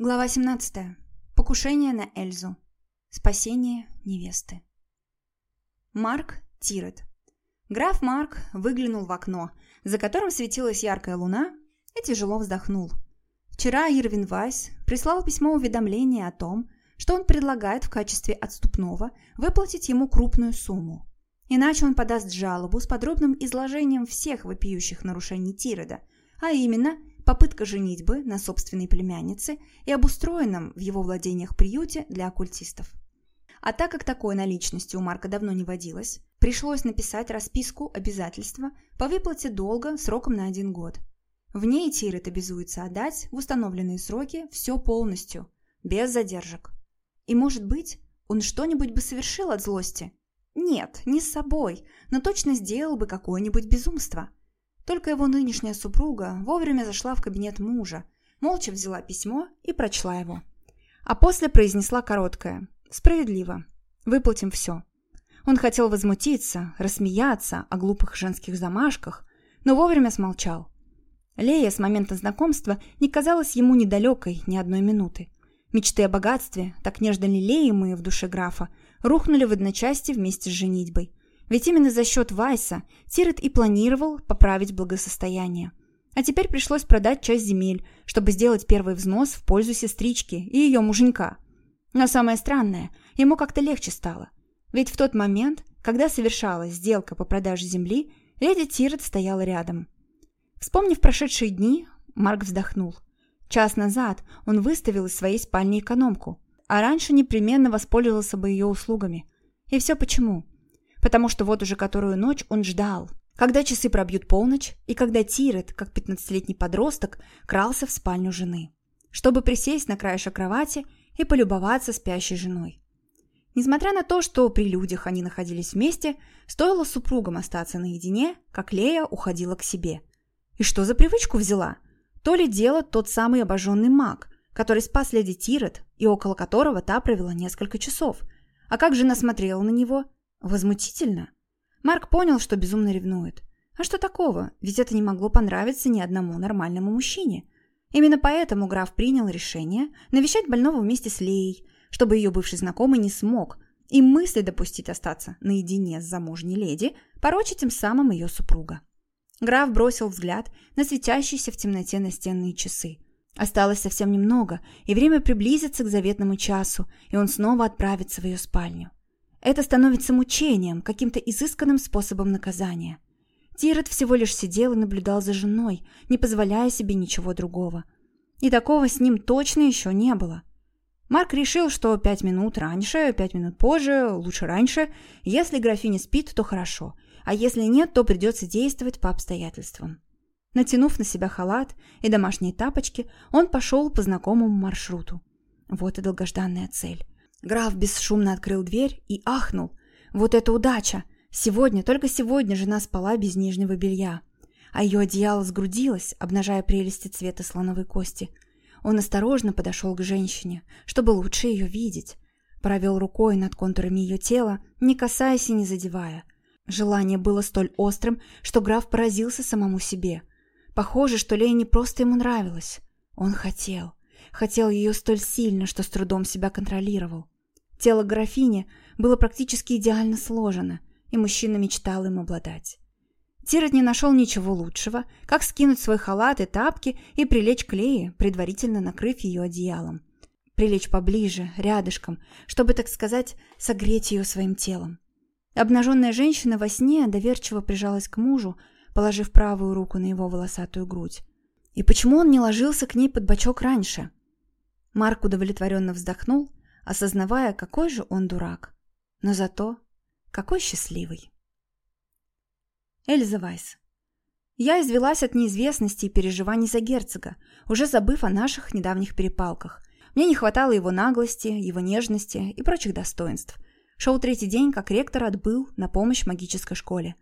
Глава 17. Покушение на Эльзу. Спасение невесты. Марк Тирет. Граф Марк выглянул в окно, за которым светилась яркая луна, и тяжело вздохнул. Вчера Ирвин Вайс прислал письмо уведомления о том, что он предлагает в качестве отступного выплатить ему крупную сумму. Иначе он подаст жалобу с подробным изложением всех вопиющих нарушений Тиреда, а именно – попытка женитьбы на собственной племяннице и обустроенном в его владениях приюте для оккультистов. А так как такой наличности у Марка давно не водилось, пришлось написать расписку обязательства по выплате долга сроком на один год. В ней Тирет обязуется отдать в установленные сроки все полностью, без задержек. И, может быть, он что-нибудь бы совершил от злости? Нет, не с собой, но точно сделал бы какое-нибудь безумство – только его нынешняя супруга вовремя зашла в кабинет мужа, молча взяла письмо и прочла его. А после произнесла короткое «Справедливо. Выплатим все». Он хотел возмутиться, рассмеяться о глупых женских замашках, но вовремя смолчал. Лея с момента знакомства не казалась ему недалекой ни одной минуты. Мечты о богатстве, так нежно лелеемые в душе графа, рухнули в одночасье вместе с женитьбой. Ведь именно за счет Вайса Тирет и планировал поправить благосостояние. А теперь пришлось продать часть земель, чтобы сделать первый взнос в пользу сестрички и ее муженька. Но самое странное, ему как-то легче стало. Ведь в тот момент, когда совершалась сделка по продаже земли, леди Тирет стояла рядом. Вспомнив прошедшие дни, Марк вздохнул. Час назад он выставил из своей спальни экономку, а раньше непременно воспользовался бы ее услугами. И все почему? Потому что вот уже которую ночь он ждал, когда часы пробьют полночь и когда Тирет, как пятнадцатилетний подросток, крался в спальню жены, чтобы присесть на краешек кровати и полюбоваться спящей женой. Несмотря на то, что при людях они находились вместе, стоило супругам остаться наедине, как Лея уходила к себе. И что за привычку взяла? То ли дело тот самый обожженный маг, который спас леди Тирет и около которого та провела несколько часов. А как жена смотрела на него – Возмутительно. Марк понял, что безумно ревнует. А что такого? Ведь это не могло понравиться ни одному нормальному мужчине. Именно поэтому граф принял решение навещать больного вместе с Леей, чтобы ее бывший знакомый не смог и мысли допустить остаться наедине с замужней леди, порочить тем самым ее супруга. Граф бросил взгляд на светящиеся в темноте настенные часы. Осталось совсем немного, и время приблизится к заветному часу, и он снова отправится в ее спальню. Это становится мучением, каким-то изысканным способом наказания. Тирет всего лишь сидел и наблюдал за женой, не позволяя себе ничего другого. И такого с ним точно еще не было. Марк решил, что пять минут раньше, пять минут позже, лучше раньше. Если графиня спит, то хорошо, а если нет, то придется действовать по обстоятельствам. Натянув на себя халат и домашние тапочки, он пошел по знакомому маршруту. Вот и долгожданная цель. Граф бесшумно открыл дверь и ахнул. Вот это удача! Сегодня, только сегодня жена спала без нижнего белья. А ее одеяло сгрудилось, обнажая прелести цвета слоновой кости. Он осторожно подошел к женщине, чтобы лучше ее видеть. Провел рукой над контурами ее тела, не касаясь и не задевая. Желание было столь острым, что граф поразился самому себе. Похоже, что Лея не просто ему нравилась. Он хотел. Хотел ее столь сильно, что с трудом себя контролировал. Тело графини было практически идеально сложено, и мужчина мечтал им обладать. Тирот не нашел ничего лучшего, как скинуть свой халат и тапки и прилечь к Лее, предварительно накрыв ее одеялом. Прилечь поближе, рядышком, чтобы, так сказать, согреть ее своим телом. Обнаженная женщина во сне доверчиво прижалась к мужу, положив правую руку на его волосатую грудь. И почему он не ложился к ней под бочок раньше? Марк удовлетворенно вздохнул, осознавая, какой же он дурак. Но зато какой счастливый. Эльза Вайс. Я извелась от неизвестности и переживаний за герцога, уже забыв о наших недавних перепалках. Мне не хватало его наглости, его нежности и прочих достоинств. Шел третий день, как ректор отбыл на помощь магической школе.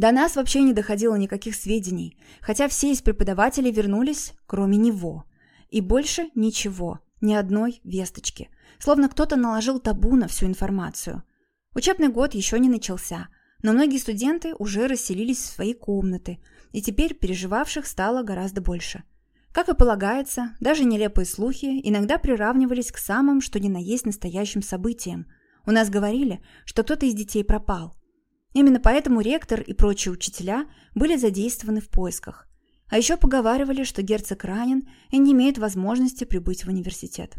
До нас вообще не доходило никаких сведений, хотя все из преподавателей вернулись, кроме него. И больше ничего. Ни одной весточки. Словно кто-то наложил табу на всю информацию. Учебный год еще не начался, но многие студенты уже расселились в свои комнаты, и теперь переживавших стало гораздо больше. Как и полагается, даже нелепые слухи иногда приравнивались к самым, что ни на есть настоящим событиям. У нас говорили, что кто-то из детей пропал. Именно поэтому ректор и прочие учителя были задействованы в поисках. А еще поговаривали, что герцог ранен и не имеет возможности прибыть в университет.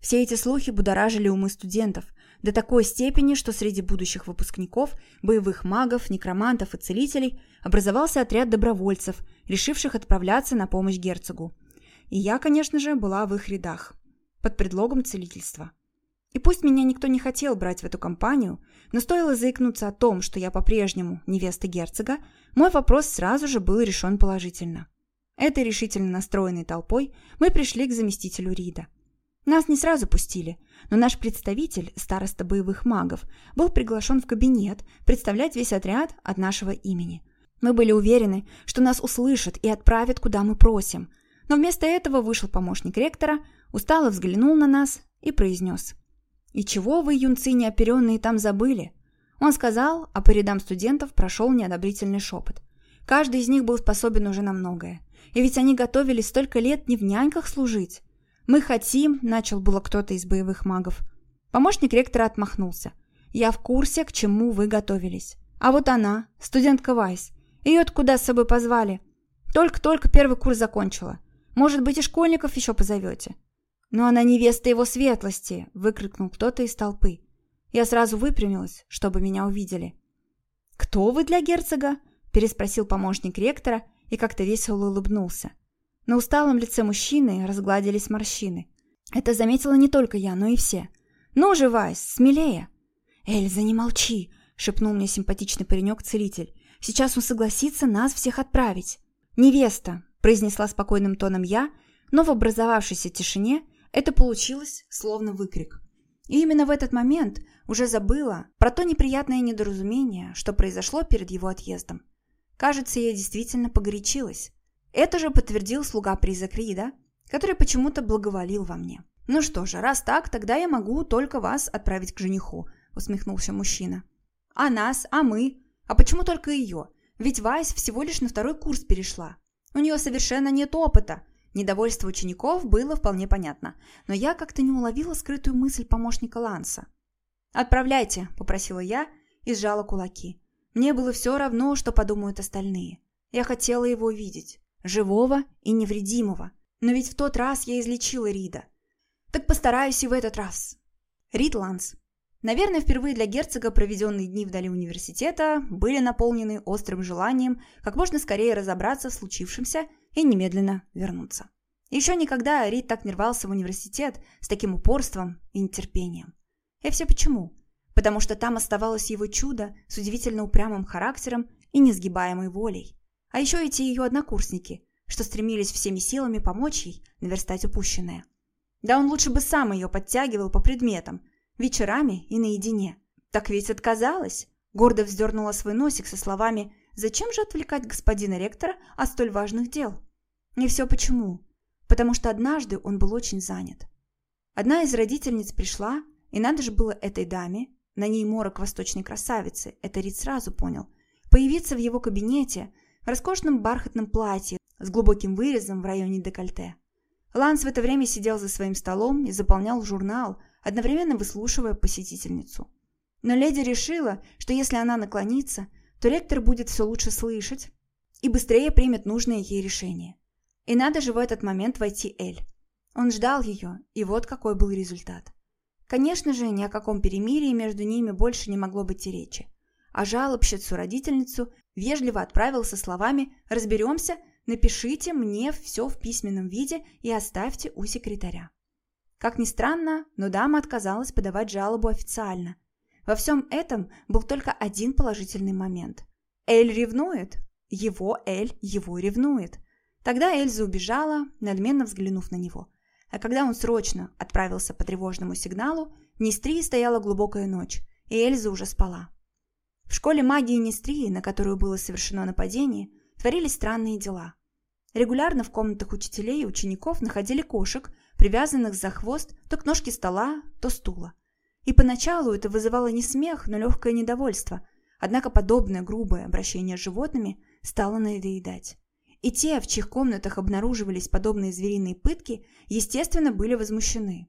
Все эти слухи будоражили умы студентов до такой степени, что среди будущих выпускников, боевых магов, некромантов и целителей образовался отряд добровольцев, решивших отправляться на помощь герцогу. И я, конечно же, была в их рядах, под предлогом целительства. И пусть меня никто не хотел брать в эту компанию, но стоило заикнуться о том, что я по-прежнему невеста герцога, мой вопрос сразу же был решен положительно. Этой решительно настроенной толпой мы пришли к заместителю Рида. Нас не сразу пустили, но наш представитель, староста боевых магов, был приглашен в кабинет представлять весь отряд от нашего имени. Мы были уверены, что нас услышат и отправят, куда мы просим. Но вместо этого вышел помощник ректора, устало взглянул на нас и произнес – «И чего вы, юнцы неоперенные, там забыли?» Он сказал, а по рядам студентов прошел неодобрительный шепот. Каждый из них был способен уже на многое. И ведь они готовились столько лет не в няньках служить. «Мы хотим», — начал было кто-то из боевых магов. Помощник ректора отмахнулся. «Я в курсе, к чему вы готовились. А вот она, студентка Вайс. Ее куда с собой позвали? Только-только первый курс закончила. Может быть, и школьников еще позовете. «Но она невеста его светлости!» – выкрикнул кто-то из толпы. Я сразу выпрямилась, чтобы меня увидели. «Кто вы для герцога?» – переспросил помощник ректора и как-то весело улыбнулся. На усталом лице мужчины разгладились морщины. Это заметила не только я, но и все. «Ну же, Вайс, смелее!» «Эльза, не молчи!» – шепнул мне симпатичный паренек-целитель. «Сейчас он согласится нас всех отправить». «Невеста!» – произнесла спокойным тоном я, но в образовавшейся тишине это получилось словно выкрик. И именно в этот момент уже забыла про то неприятное недоразумение, что произошло перед его отъездом. Кажется, я действительно погорячилась. Это же подтвердил слуга призрак Рида, который почему-то благоволил во мне. «Ну что же, раз так, тогда я могу только вас отправить к жениху», — усмехнулся мужчина. «А нас? А мы? А почему только ее? Ведь Вайс всего лишь на второй курс перешла. У нее совершенно нет опыта, Недовольство учеников было вполне понятно, но я как-то не уловила скрытую мысль помощника Ланса. «Отправляйте», – попросила я и сжала кулаки. Мне было все равно, что подумают остальные. Я хотела его видеть, живого и невредимого. Но ведь в тот раз я излечила Рида. Так постараюсь и в этот раз. Рид Ланс. Наверное, впервые для герцога проведенные дни вдали университета были наполнены острым желанием как можно скорее разобраться в случившемся и немедленно вернуться. Еще никогда Рид так не рвался в университет с таким упорством и нетерпением. И все почему? Потому что там оставалось его чудо с удивительно упрямым характером и несгибаемой волей. А еще эти ее однокурсники, что стремились всеми силами помочь ей наверстать упущенное. Да он лучше бы сам ее подтягивал по предметам, вечерами и наедине. Так ведь отказалась. Гордо вздернула свой носик со словами Зачем же отвлекать господина ректора от столь важных дел? И все почему? Потому что однажды он был очень занят. Одна из родительниц пришла, и надо же было этой даме, на ней морок восточной красавицы, это Рид сразу понял, появиться в его кабинете в роскошном бархатном платье с глубоким вырезом в районе декольте. Ланс в это время сидел за своим столом и заполнял журнал, одновременно выслушивая посетительницу. Но леди решила, что если она наклонится, то ректор будет все лучше слышать и быстрее примет нужное ей решение. И надо же в этот момент войти Эль. Он ждал ее, и вот какой был результат. Конечно же, ни о каком перемирии между ними больше не могло быть и речи. А жалобщицу-родительницу вежливо отправил со словами «Разберемся, напишите мне все в письменном виде и оставьте у секретаря». Как ни странно, но дама отказалась подавать жалобу официально, во всем этом был только один положительный момент. Эль ревнует. Его Эль его ревнует. Тогда Эльза убежала, надменно взглянув на него. А когда он срочно отправился по тревожному сигналу, Нестрии стояла глубокая ночь, и Эльза уже спала. В школе магии Нестрии, на которую было совершено нападение, творились странные дела. Регулярно в комнатах учителей и учеников находили кошек, привязанных за хвост то к ножке стола, то стула. И поначалу это вызывало не смех, но легкое недовольство. Однако подобное грубое обращение с животными стало надоедать. И те, в чьих комнатах обнаруживались подобные звериные пытки, естественно, были возмущены.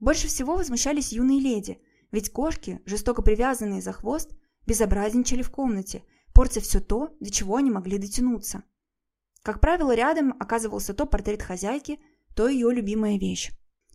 Больше всего возмущались юные леди, ведь кошки, жестоко привязанные за хвост, безобразничали в комнате, портя все то, до чего они могли дотянуться. Как правило, рядом оказывался то портрет хозяйки, то ее любимая вещь.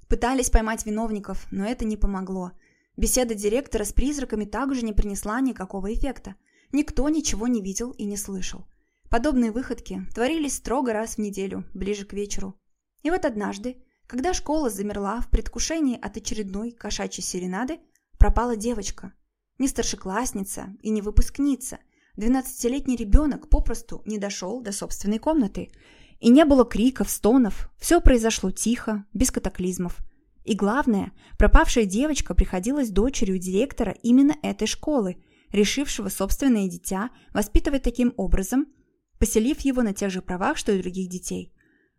Пытались поймать виновников, но это не помогло. Беседа директора с призраками также не принесла никакого эффекта. Никто ничего не видел и не слышал. Подобные выходки творились строго раз в неделю, ближе к вечеру. И вот однажды, когда школа замерла в предвкушении от очередной кошачьей серенады, пропала девочка. Не старшеклассница и не выпускница. Двенадцатилетний ребенок попросту не дошел до собственной комнаты. И не было криков, стонов. Все произошло тихо, без катаклизмов. И главное, пропавшая девочка приходилась дочерью директора именно этой школы, решившего собственное дитя воспитывать таким образом, поселив его на тех же правах, что и других детей.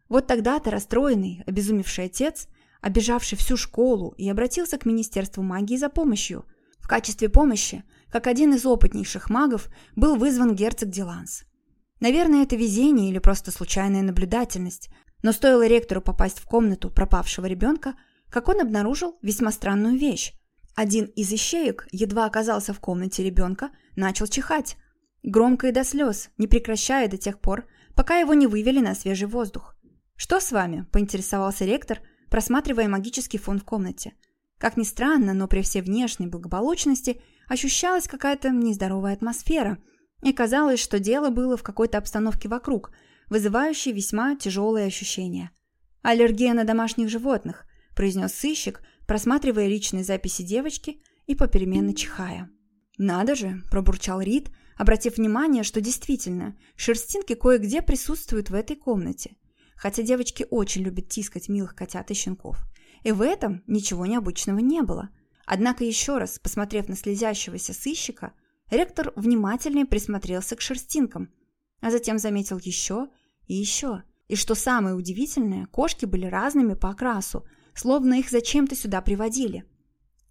Вот тогда-то расстроенный, обезумевший отец, обижавший всю школу, и обратился к Министерству магии за помощью. В качестве помощи, как один из опытнейших магов, был вызван герцог Диланс. Наверное, это везение или просто случайная наблюдательность, но стоило ректору попасть в комнату пропавшего ребенка, как он обнаружил весьма странную вещь. Один из ищеек едва оказался в комнате ребенка, начал чихать, Громко и до слез, не прекращая до тех пор, пока его не вывели на свежий воздух. «Что с вами?» – поинтересовался ректор, просматривая магический фон в комнате. Как ни странно, но при всей внешней благополучности ощущалась какая-то нездоровая атмосфера, и казалось, что дело было в какой-то обстановке вокруг, вызывающей весьма тяжелые ощущения. «Аллергия на домашних животных», – произнес сыщик, просматривая личные записи девочки и попеременно чихая. «Надо же!» – пробурчал Рид, обратив внимание, что действительно шерстинки кое-где присутствуют в этой комнате. Хотя девочки очень любят тискать милых котят и щенков. И в этом ничего необычного не было. Однако еще раз, посмотрев на слезящегося сыщика, ректор внимательнее присмотрелся к шерстинкам, а затем заметил еще и еще. И что самое удивительное, кошки были разными по окрасу, словно их зачем-то сюда приводили.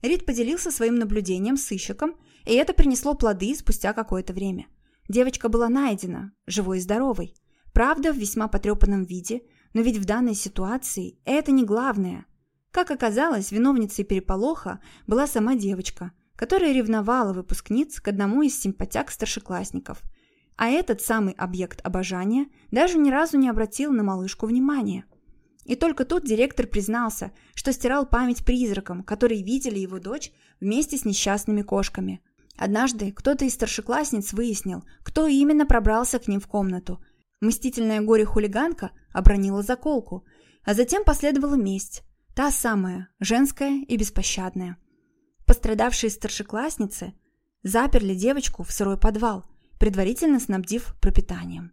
Рид поделился своим наблюдением с сыщиком и это принесло плоды спустя какое-то время. Девочка была найдена, живой и здоровой. Правда, в весьма потрепанном виде, но ведь в данной ситуации это не главное. Как оказалось, виновницей переполоха была сама девочка, которая ревновала выпускниц к одному из симпатяк-старшеклассников. А этот самый объект обожания даже ни разу не обратил на малышку внимания. И только тут директор признался, что стирал память призракам, которые видели его дочь вместе с несчастными кошками. Однажды кто-то из старшеклассниц выяснил, кто именно пробрался к ним в комнату. Мстительная горе-хулиганка обронила заколку, а затем последовала месть. Та самая, женская и беспощадная. Пострадавшие старшеклассницы заперли девочку в сырой подвал, предварительно снабдив пропитанием.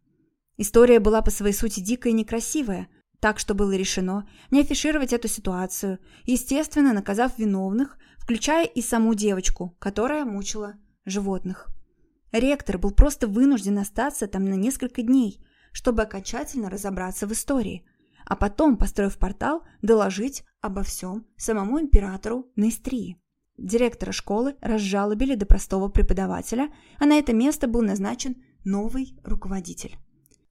История была по своей сути дикая и некрасивая, так что было решено не афишировать эту ситуацию, естественно, наказав виновных, включая и саму девочку, которая мучила животных. Ректор был просто вынужден остаться там на несколько дней, чтобы окончательно разобраться в истории, а потом, построив портал, доложить обо всем самому императору Нестрии. Директора школы разжалобили до простого преподавателя, а на это место был назначен новый руководитель.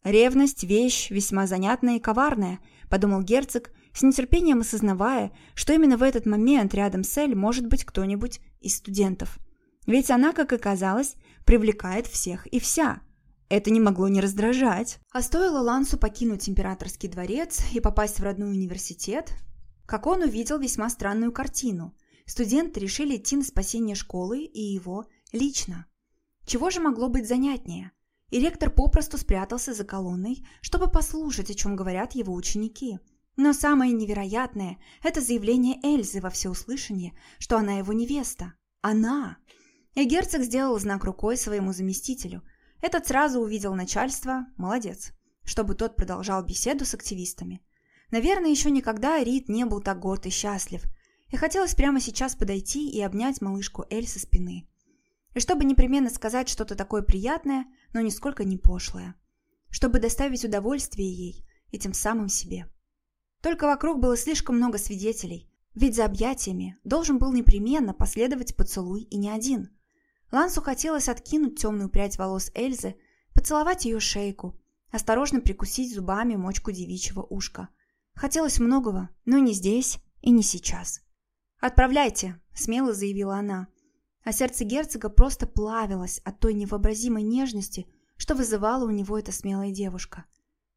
«Ревность – вещь весьма занятная и коварная», – подумал герцог, с нетерпением осознавая, что именно в этот момент рядом с Эль может быть кто-нибудь из студентов. Ведь она, как оказалось, привлекает всех и вся. Это не могло не раздражать. А стоило Лансу покинуть императорский дворец и попасть в родной университет, как он увидел весьма странную картину. Студенты решили идти на спасение школы и его лично. Чего же могло быть занятнее – и ректор попросту спрятался за колонной, чтобы послушать, о чем говорят его ученики. Но самое невероятное – это заявление Эльзы во всеуслышание, что она его невеста. Она! И герцог сделал знак рукой своему заместителю. Этот сразу увидел начальство «молодец», чтобы тот продолжал беседу с активистами. Наверное, еще никогда Рид не был так горд и счастлив, и хотелось прямо сейчас подойти и обнять малышку Эль со спины. И чтобы непременно сказать что-то такое приятное, но нисколько не пошлое. Чтобы доставить удовольствие ей и тем самым себе. Только вокруг было слишком много свидетелей, ведь за объятиями должен был непременно последовать поцелуй и не один. Лансу хотелось откинуть темную прядь волос Эльзы, поцеловать ее шейку, осторожно прикусить зубами мочку девичьего ушка. Хотелось многого, но не здесь и не сейчас. «Отправляйте», — смело заявила она. А сердце герцога просто плавилось от той невообразимой нежности, что вызывала у него эта смелая девушка.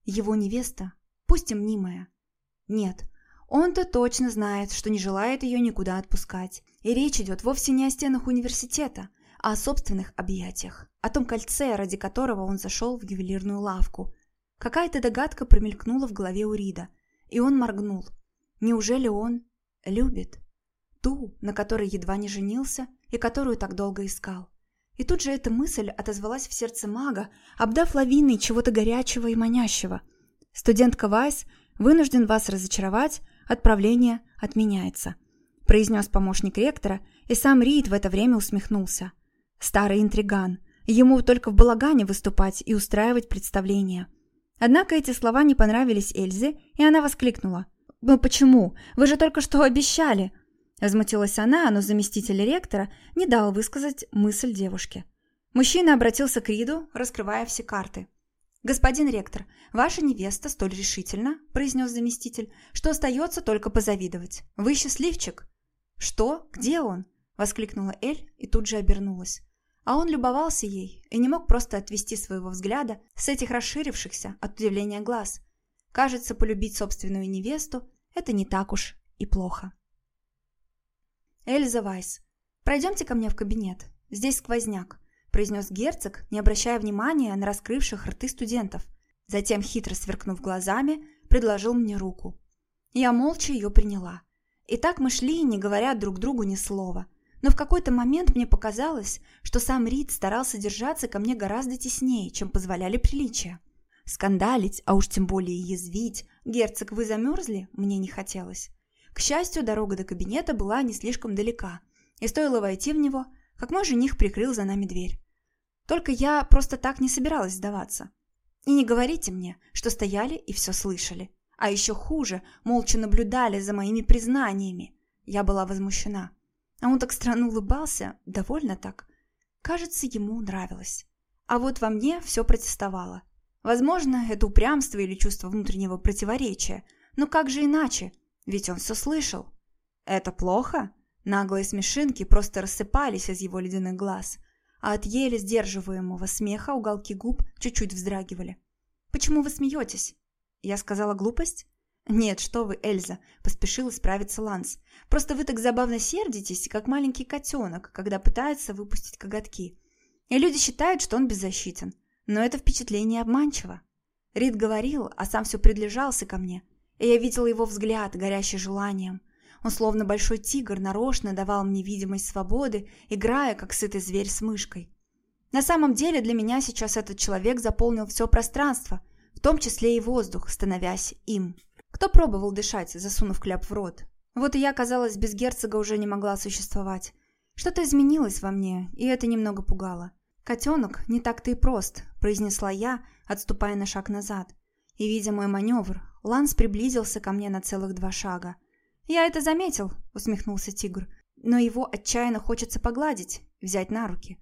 Его невеста, пусть и мнимая. Нет, он-то точно знает, что не желает ее никуда отпускать. И речь идет вовсе не о стенах университета, а о собственных объятиях, о том кольце, ради которого он зашел в ювелирную лавку. Какая-то догадка промелькнула в голове у Рида, и он моргнул. Неужели он любит? Ту, на которой едва не женился и которую так долго искал. И тут же эта мысль отозвалась в сердце мага, обдав лавиной чего-то горячего и манящего. «Студентка Вайс вынужден вас разочаровать, отправление отменяется», произнес помощник ректора, и сам Рид в это время усмехнулся. Старый интриган. Ему только в балагане выступать и устраивать представления. Однако эти слова не понравились Эльзе, и она воскликнула. «Ну почему? Вы же только что обещали!» Возмутилась она, но заместитель ректора не дал высказать мысль девушке. Мужчина обратился к Риду, раскрывая все карты. «Господин ректор, ваша невеста столь решительна, — произнес заместитель, — что остается только позавидовать. Вы счастливчик?» «Что? Где он?» — воскликнула Эль и тут же обернулась. А он любовался ей и не мог просто отвести своего взгляда с этих расширившихся от удивления глаз. Кажется, полюбить собственную невесту – это не так уж и плохо. «Эльза Вайс, пройдемте ко мне в кабинет. Здесь сквозняк», – произнес герцог, не обращая внимания на раскрывших рты студентов. Затем, хитро сверкнув глазами, предложил мне руку. Я молча ее приняла. И так мы шли, не говоря друг другу ни слова – но в какой-то момент мне показалось, что сам Рид старался держаться ко мне гораздо теснее, чем позволяли приличия. Скандалить, а уж тем более язвить, «Герцог, вы замерзли?» мне не хотелось. К счастью, дорога до кабинета была не слишком далека, и стоило войти в него, как мой жених прикрыл за нами дверь. Только я просто так не собиралась сдаваться. И не говорите мне, что стояли и все слышали. А еще хуже, молча наблюдали за моими признаниями. Я была возмущена. А он так странно улыбался, довольно так. Кажется, ему нравилось. А вот во мне все протестовало. Возможно, это упрямство или чувство внутреннего противоречия. Но как же иначе? Ведь он все слышал. Это плохо? Наглые смешинки просто рассыпались из его ледяных глаз, а от еле сдерживаемого смеха уголки губ чуть-чуть вздрагивали. «Почему вы смеетесь?» Я сказала глупость? «Нет, что вы, Эльза!» – поспешил исправиться Ланс. «Просто вы так забавно сердитесь, как маленький котенок, когда пытается выпустить коготки. И люди считают, что он беззащитен. Но это впечатление обманчиво. Рид говорил, а сам все приближался ко мне, и я видела его взгляд, горящий желанием. Он словно большой тигр нарочно давал мне видимость свободы, играя, как сытый зверь с мышкой. На самом деле для меня сейчас этот человек заполнил все пространство, в том числе и воздух, становясь им. Кто пробовал дышать, засунув кляп в рот? Вот и я, казалось, без герцога уже не могла существовать. Что-то изменилось во мне, и это немного пугало. «Котенок не так-то и прост», – произнесла я, отступая на шаг назад. И, видя мой маневр, Ланс приблизился ко мне на целых два шага. «Я это заметил», – усмехнулся тигр. «Но его отчаянно хочется погладить, взять на руки.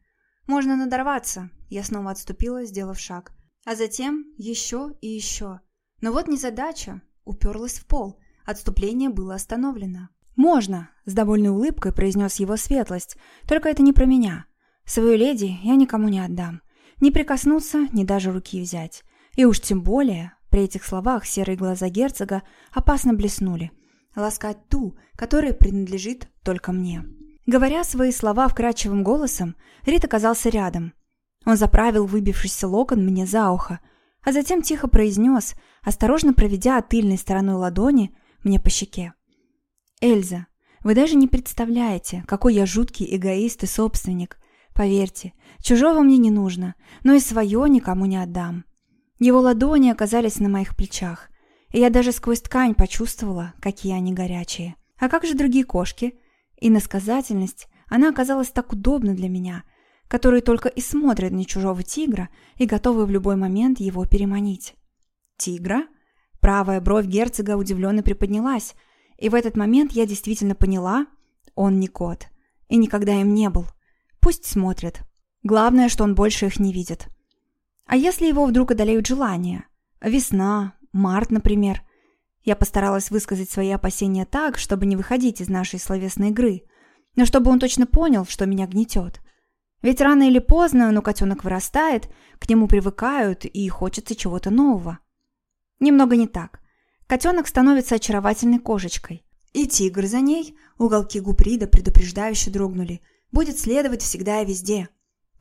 Можно надорваться», – я снова отступила, сделав шаг. А затем еще и еще. Но вот незадача уперлась в пол. Отступление было остановлено. «Можно!» – с довольной улыбкой произнес его светлость. «Только это не про меня. Свою леди я никому не отдам. Не прикоснуться, ни даже руки взять. И уж тем более...» При этих словах серые глаза герцога опасно блеснули. «Ласкать ту, которая принадлежит только мне». Говоря свои слова вкрадчивым голосом, Рит оказался рядом. Он заправил выбившийся локон мне за ухо, а затем тихо произнес, осторожно проведя тыльной стороной ладони мне по щеке. «Эльза, вы даже не представляете, какой я жуткий эгоист и собственник. Поверьте, чужого мне не нужно, но и свое никому не отдам». Его ладони оказались на моих плечах, и я даже сквозь ткань почувствовала, какие они горячие. А как же другие кошки? И насказательность, она оказалась так удобна для меня – которые только и смотрят на чужого тигра и готовы в любой момент его переманить. «Тигра?» Правая бровь герцога удивленно приподнялась, и в этот момент я действительно поняла, он не кот. И никогда им не был. Пусть смотрят. Главное, что он больше их не видит. А если его вдруг одолеют желания? Весна, март, например. Я постаралась высказать свои опасения так, чтобы не выходить из нашей словесной игры, но чтобы он точно понял, что меня гнетет. Ведь рано или поздно, ну, котенок вырастает, к нему привыкают и хочется чего-то нового. Немного не так. Котенок становится очаровательной кошечкой. И тигр за ней, уголки губ Рида предупреждающе дрогнули, будет следовать всегда и везде,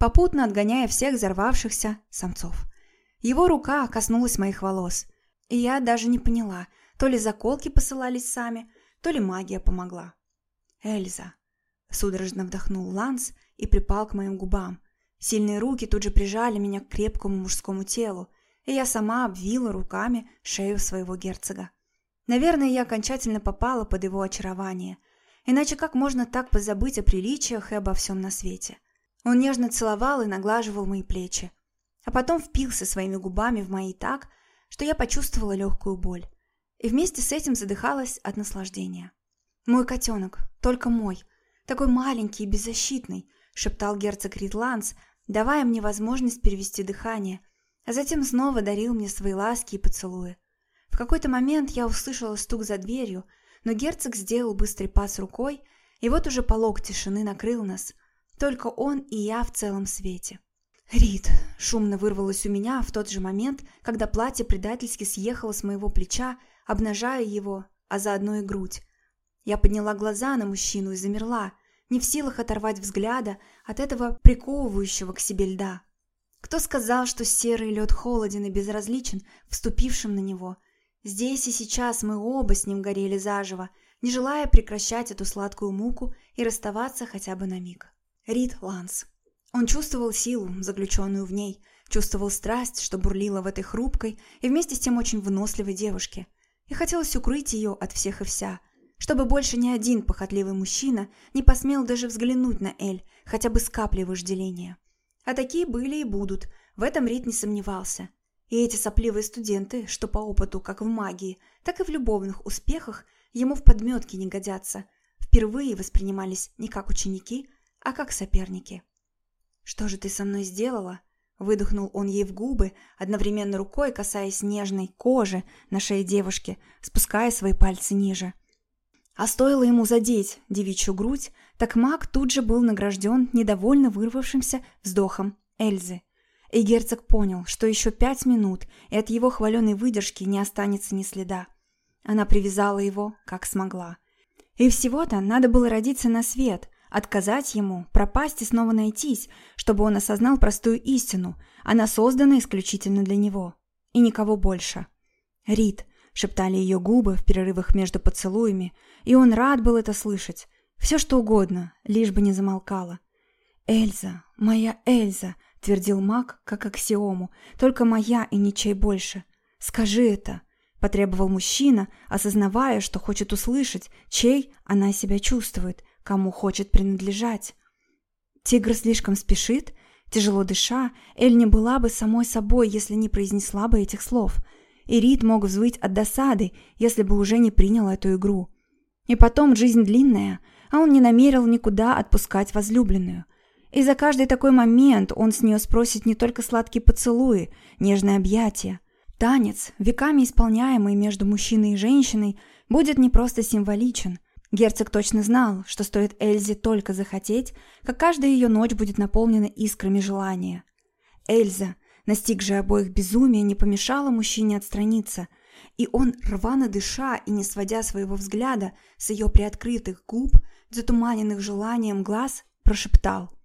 попутно отгоняя всех взорвавшихся самцов. Его рука коснулась моих волос, и я даже не поняла, то ли заколки посылались сами, то ли магия помогла. «Эльза!» – судорожно вдохнул Ланс и припал к моим губам. Сильные руки тут же прижали меня к крепкому мужскому телу, и я сама обвила руками шею своего герцога. Наверное, я окончательно попала под его очарование. Иначе как можно так позабыть о приличиях и обо всем на свете? Он нежно целовал и наглаживал мои плечи, а потом впился своими губами в мои так, что я почувствовала легкую боль. И вместе с этим задыхалась от наслаждения. «Мой котенок, только мой, такой маленький и беззащитный», шептал герцог Ритландс, давая мне возможность перевести дыхание, а затем снова дарил мне свои ласки и поцелуи. В какой-то момент я услышала стук за дверью, но герцог сделал быстрый пас рукой, и вот уже полог тишины накрыл нас. Только он и я в целом свете. «Рит!» – шумно вырвалось у меня в тот же момент, когда платье предательски съехало с моего плеча, обнажая его, а заодно и грудь. Я подняла глаза на мужчину и замерла, не в силах оторвать взгляда от этого приковывающего к себе льда. Кто сказал, что серый лед холоден и безразличен вступившим на него – Здесь и сейчас мы оба с ним горели заживо, не желая прекращать эту сладкую муку и расставаться хотя бы на миг. Рид Ланс. Он чувствовал силу, заключенную в ней, чувствовал страсть, что бурлила в этой хрупкой и вместе с тем очень выносливой девушке. И хотелось укрыть ее от всех и вся, чтобы больше ни один похотливый мужчина не посмел даже взглянуть на Эль, хотя бы с каплей вожделения. А такие были и будут, в этом Рид не сомневался. И эти сопливые студенты, что по опыту как в магии, так и в любовных успехах, ему в подметке не годятся, впервые воспринимались не как ученики, а как соперники. «Что же ты со мной сделала?» Выдохнул он ей в губы, одновременно рукой касаясь нежной кожи на шее девушки, спуская свои пальцы ниже. А стоило ему задеть девичью грудь, так маг тут же был награжден недовольно вырвавшимся вздохом Эльзы – и герцог понял, что еще пять минут, и от его хваленой выдержки не останется ни следа. Она привязала его, как смогла. И всего-то надо было родиться на свет, отказать ему, пропасть и снова найтись, чтобы он осознал простую истину. Она создана исключительно для него. И никого больше. «Рит», — шептали ее губы в перерывах между поцелуями, и он рад был это слышать. Все что угодно, лишь бы не замолкала. «Эльза, моя Эльза», твердил маг, как аксиому, только моя и ничей больше. Скажи это, потребовал мужчина, осознавая, что хочет услышать, чей она себя чувствует, кому хочет принадлежать. Тигр слишком спешит, тяжело дыша, Эль не была бы самой собой, если не произнесла бы этих слов. И Рид мог взвыть от досады, если бы уже не принял эту игру. И потом жизнь длинная, а он не намерил никуда отпускать возлюбленную. И за каждый такой момент он с нее спросит не только сладкие поцелуи, нежные объятия. Танец, веками исполняемый между мужчиной и женщиной, будет не просто символичен. Герцог точно знал, что стоит Эльзе только захотеть, как каждая ее ночь будет наполнена искрами желания. Эльза, настигшая обоих безумия, не помешала мужчине отстраниться, и он, рвано дыша и не сводя своего взгляда с ее приоткрытых губ, затуманенных желанием глаз, прошептал –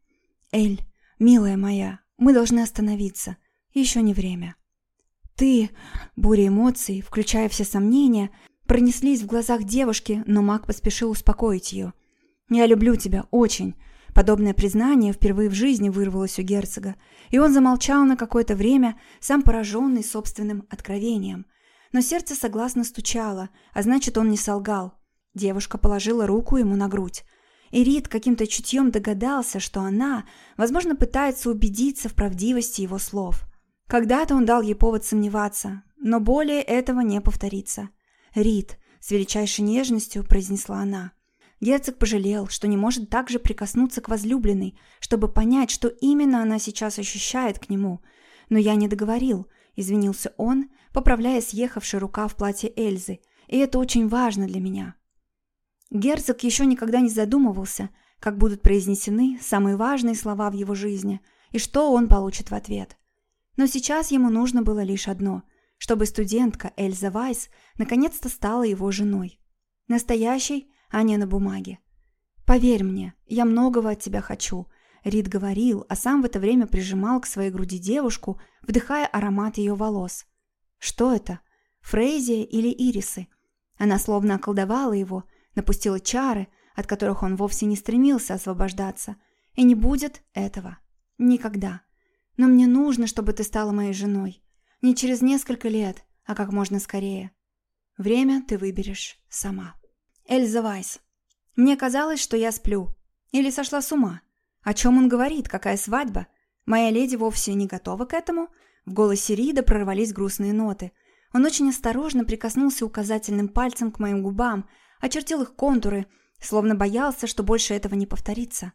«Эль, милая моя, мы должны остановиться. Еще не время». «Ты...» Буря эмоций, включая все сомнения, пронеслись в глазах девушки, но маг поспешил успокоить ее. «Я люблю тебя, очень». Подобное признание впервые в жизни вырвалось у герцога, и он замолчал на какое-то время, сам пораженный собственным откровением. Но сердце согласно стучало, а значит, он не солгал. Девушка положила руку ему на грудь. И Рид каким-то чутьем догадался, что она, возможно, пытается убедиться в правдивости его слов. Когда-то он дал ей повод сомневаться, но более этого не повторится. «Рид», — с величайшей нежностью произнесла она. Герцог пожалел, что не может также прикоснуться к возлюбленной, чтобы понять, что именно она сейчас ощущает к нему. «Но я не договорил», — извинился он, поправляя съехавший рукав платья Эльзы, «и это очень важно для меня». Герцог еще никогда не задумывался, как будут произнесены самые важные слова в его жизни и что он получит в ответ. Но сейчас ему нужно было лишь одно — чтобы студентка Эльза Вайс наконец-то стала его женой. Настоящей, а не на бумаге. «Поверь мне, я многого от тебя хочу», — Рид говорил, а сам в это время прижимал к своей груди девушку, вдыхая аромат ее волос. Что это? Фрейзия или ирисы? Она словно околдовала его, напустила чары, от которых он вовсе не стремился освобождаться. И не будет этого. Никогда. Но мне нужно, чтобы ты стала моей женой. Не через несколько лет, а как можно скорее. Время ты выберешь сама. Эльза Вайс. Мне казалось, что я сплю. Или сошла с ума. О чем он говорит? Какая свадьба? Моя леди вовсе не готова к этому? В голосе Рида прорвались грустные ноты. Он очень осторожно прикоснулся указательным пальцем к моим губам, очертил их контуры, словно боялся, что больше этого не повторится.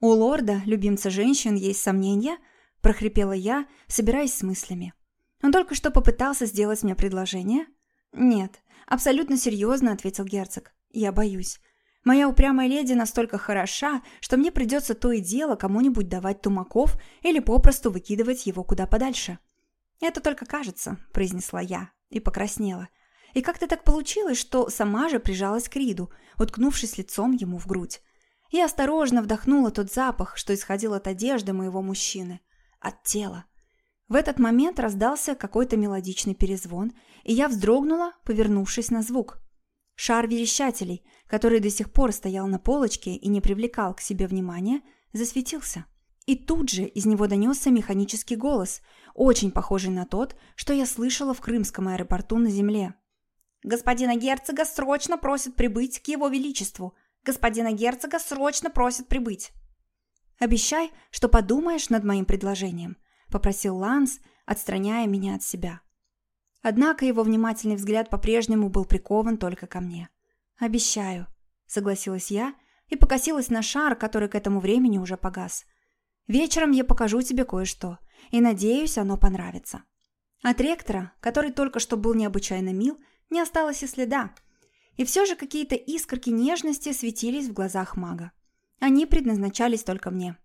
«У лорда, любимца женщин, есть сомнения?» – прохрипела я, собираясь с мыслями. Он только что попытался сделать мне предложение? Нет, абсолютно серьезно, ответил герцог. Я боюсь. Моя упрямая леди настолько хороша, что мне придется то и дело кому-нибудь давать тумаков или попросту выкидывать его куда подальше. «Это только кажется», – произнесла я и покраснела. И как-то так получилось, что сама же прижалась к Риду, уткнувшись лицом ему в грудь. Я осторожно вдохнула тот запах, что исходил от одежды моего мужчины, от тела. В этот момент раздался какой-то мелодичный перезвон, и я вздрогнула, повернувшись на звук. Шар верещателей, который до сих пор стоял на полочке и не привлекал к себе внимания, засветился. И тут же из него донесся механический голос, очень похожий на тот, что я слышала в крымском аэропорту на земле. «Господина герцога срочно просят прибыть к его величеству! Господина герцога срочно просят прибыть!» «Обещай, что подумаешь над моим предложением», – попросил Ланс, отстраняя меня от себя. Однако его внимательный взгляд по-прежнему был прикован только ко мне. «Обещаю», – согласилась я и покосилась на шар, который к этому времени уже погас. «Вечером я покажу тебе кое-что, и, надеюсь, оно понравится». От ректора, который только что был необычайно мил, не осталось и следа. И все же какие-то искорки нежности светились в глазах мага. Они предназначались только мне.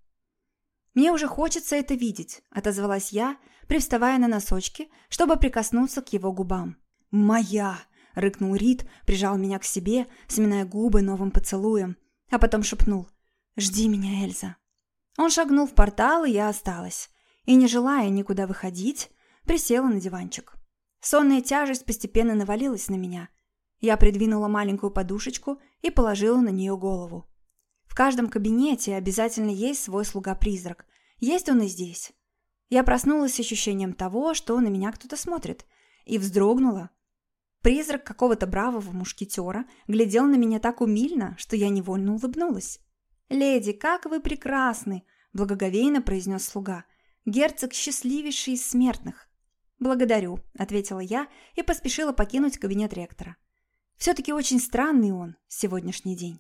«Мне уже хочется это видеть», – отозвалась я, привставая на носочки, чтобы прикоснуться к его губам. «Моя!» – рыкнул Рид, прижал меня к себе, сминая губы новым поцелуем, а потом шепнул «Жди меня, Эльза». Он шагнул в портал, и я осталась. И, не желая никуда выходить, присела на диванчик. Сонная тяжесть постепенно навалилась на меня. Я придвинула маленькую подушечку и положила на нее голову. В каждом кабинете обязательно есть свой слуга-призрак. Есть он и здесь. Я проснулась с ощущением того, что на меня кто-то смотрит, и вздрогнула. Призрак какого-то бравого мушкетера глядел на меня так умильно, что я невольно улыбнулась. «Леди, как вы прекрасны!» – благоговейно произнес слуга. «Герцог счастливейший из смертных». «Благодарю», – ответила я и поспешила покинуть кабинет ректора. Все-таки очень странный он сегодняшний день.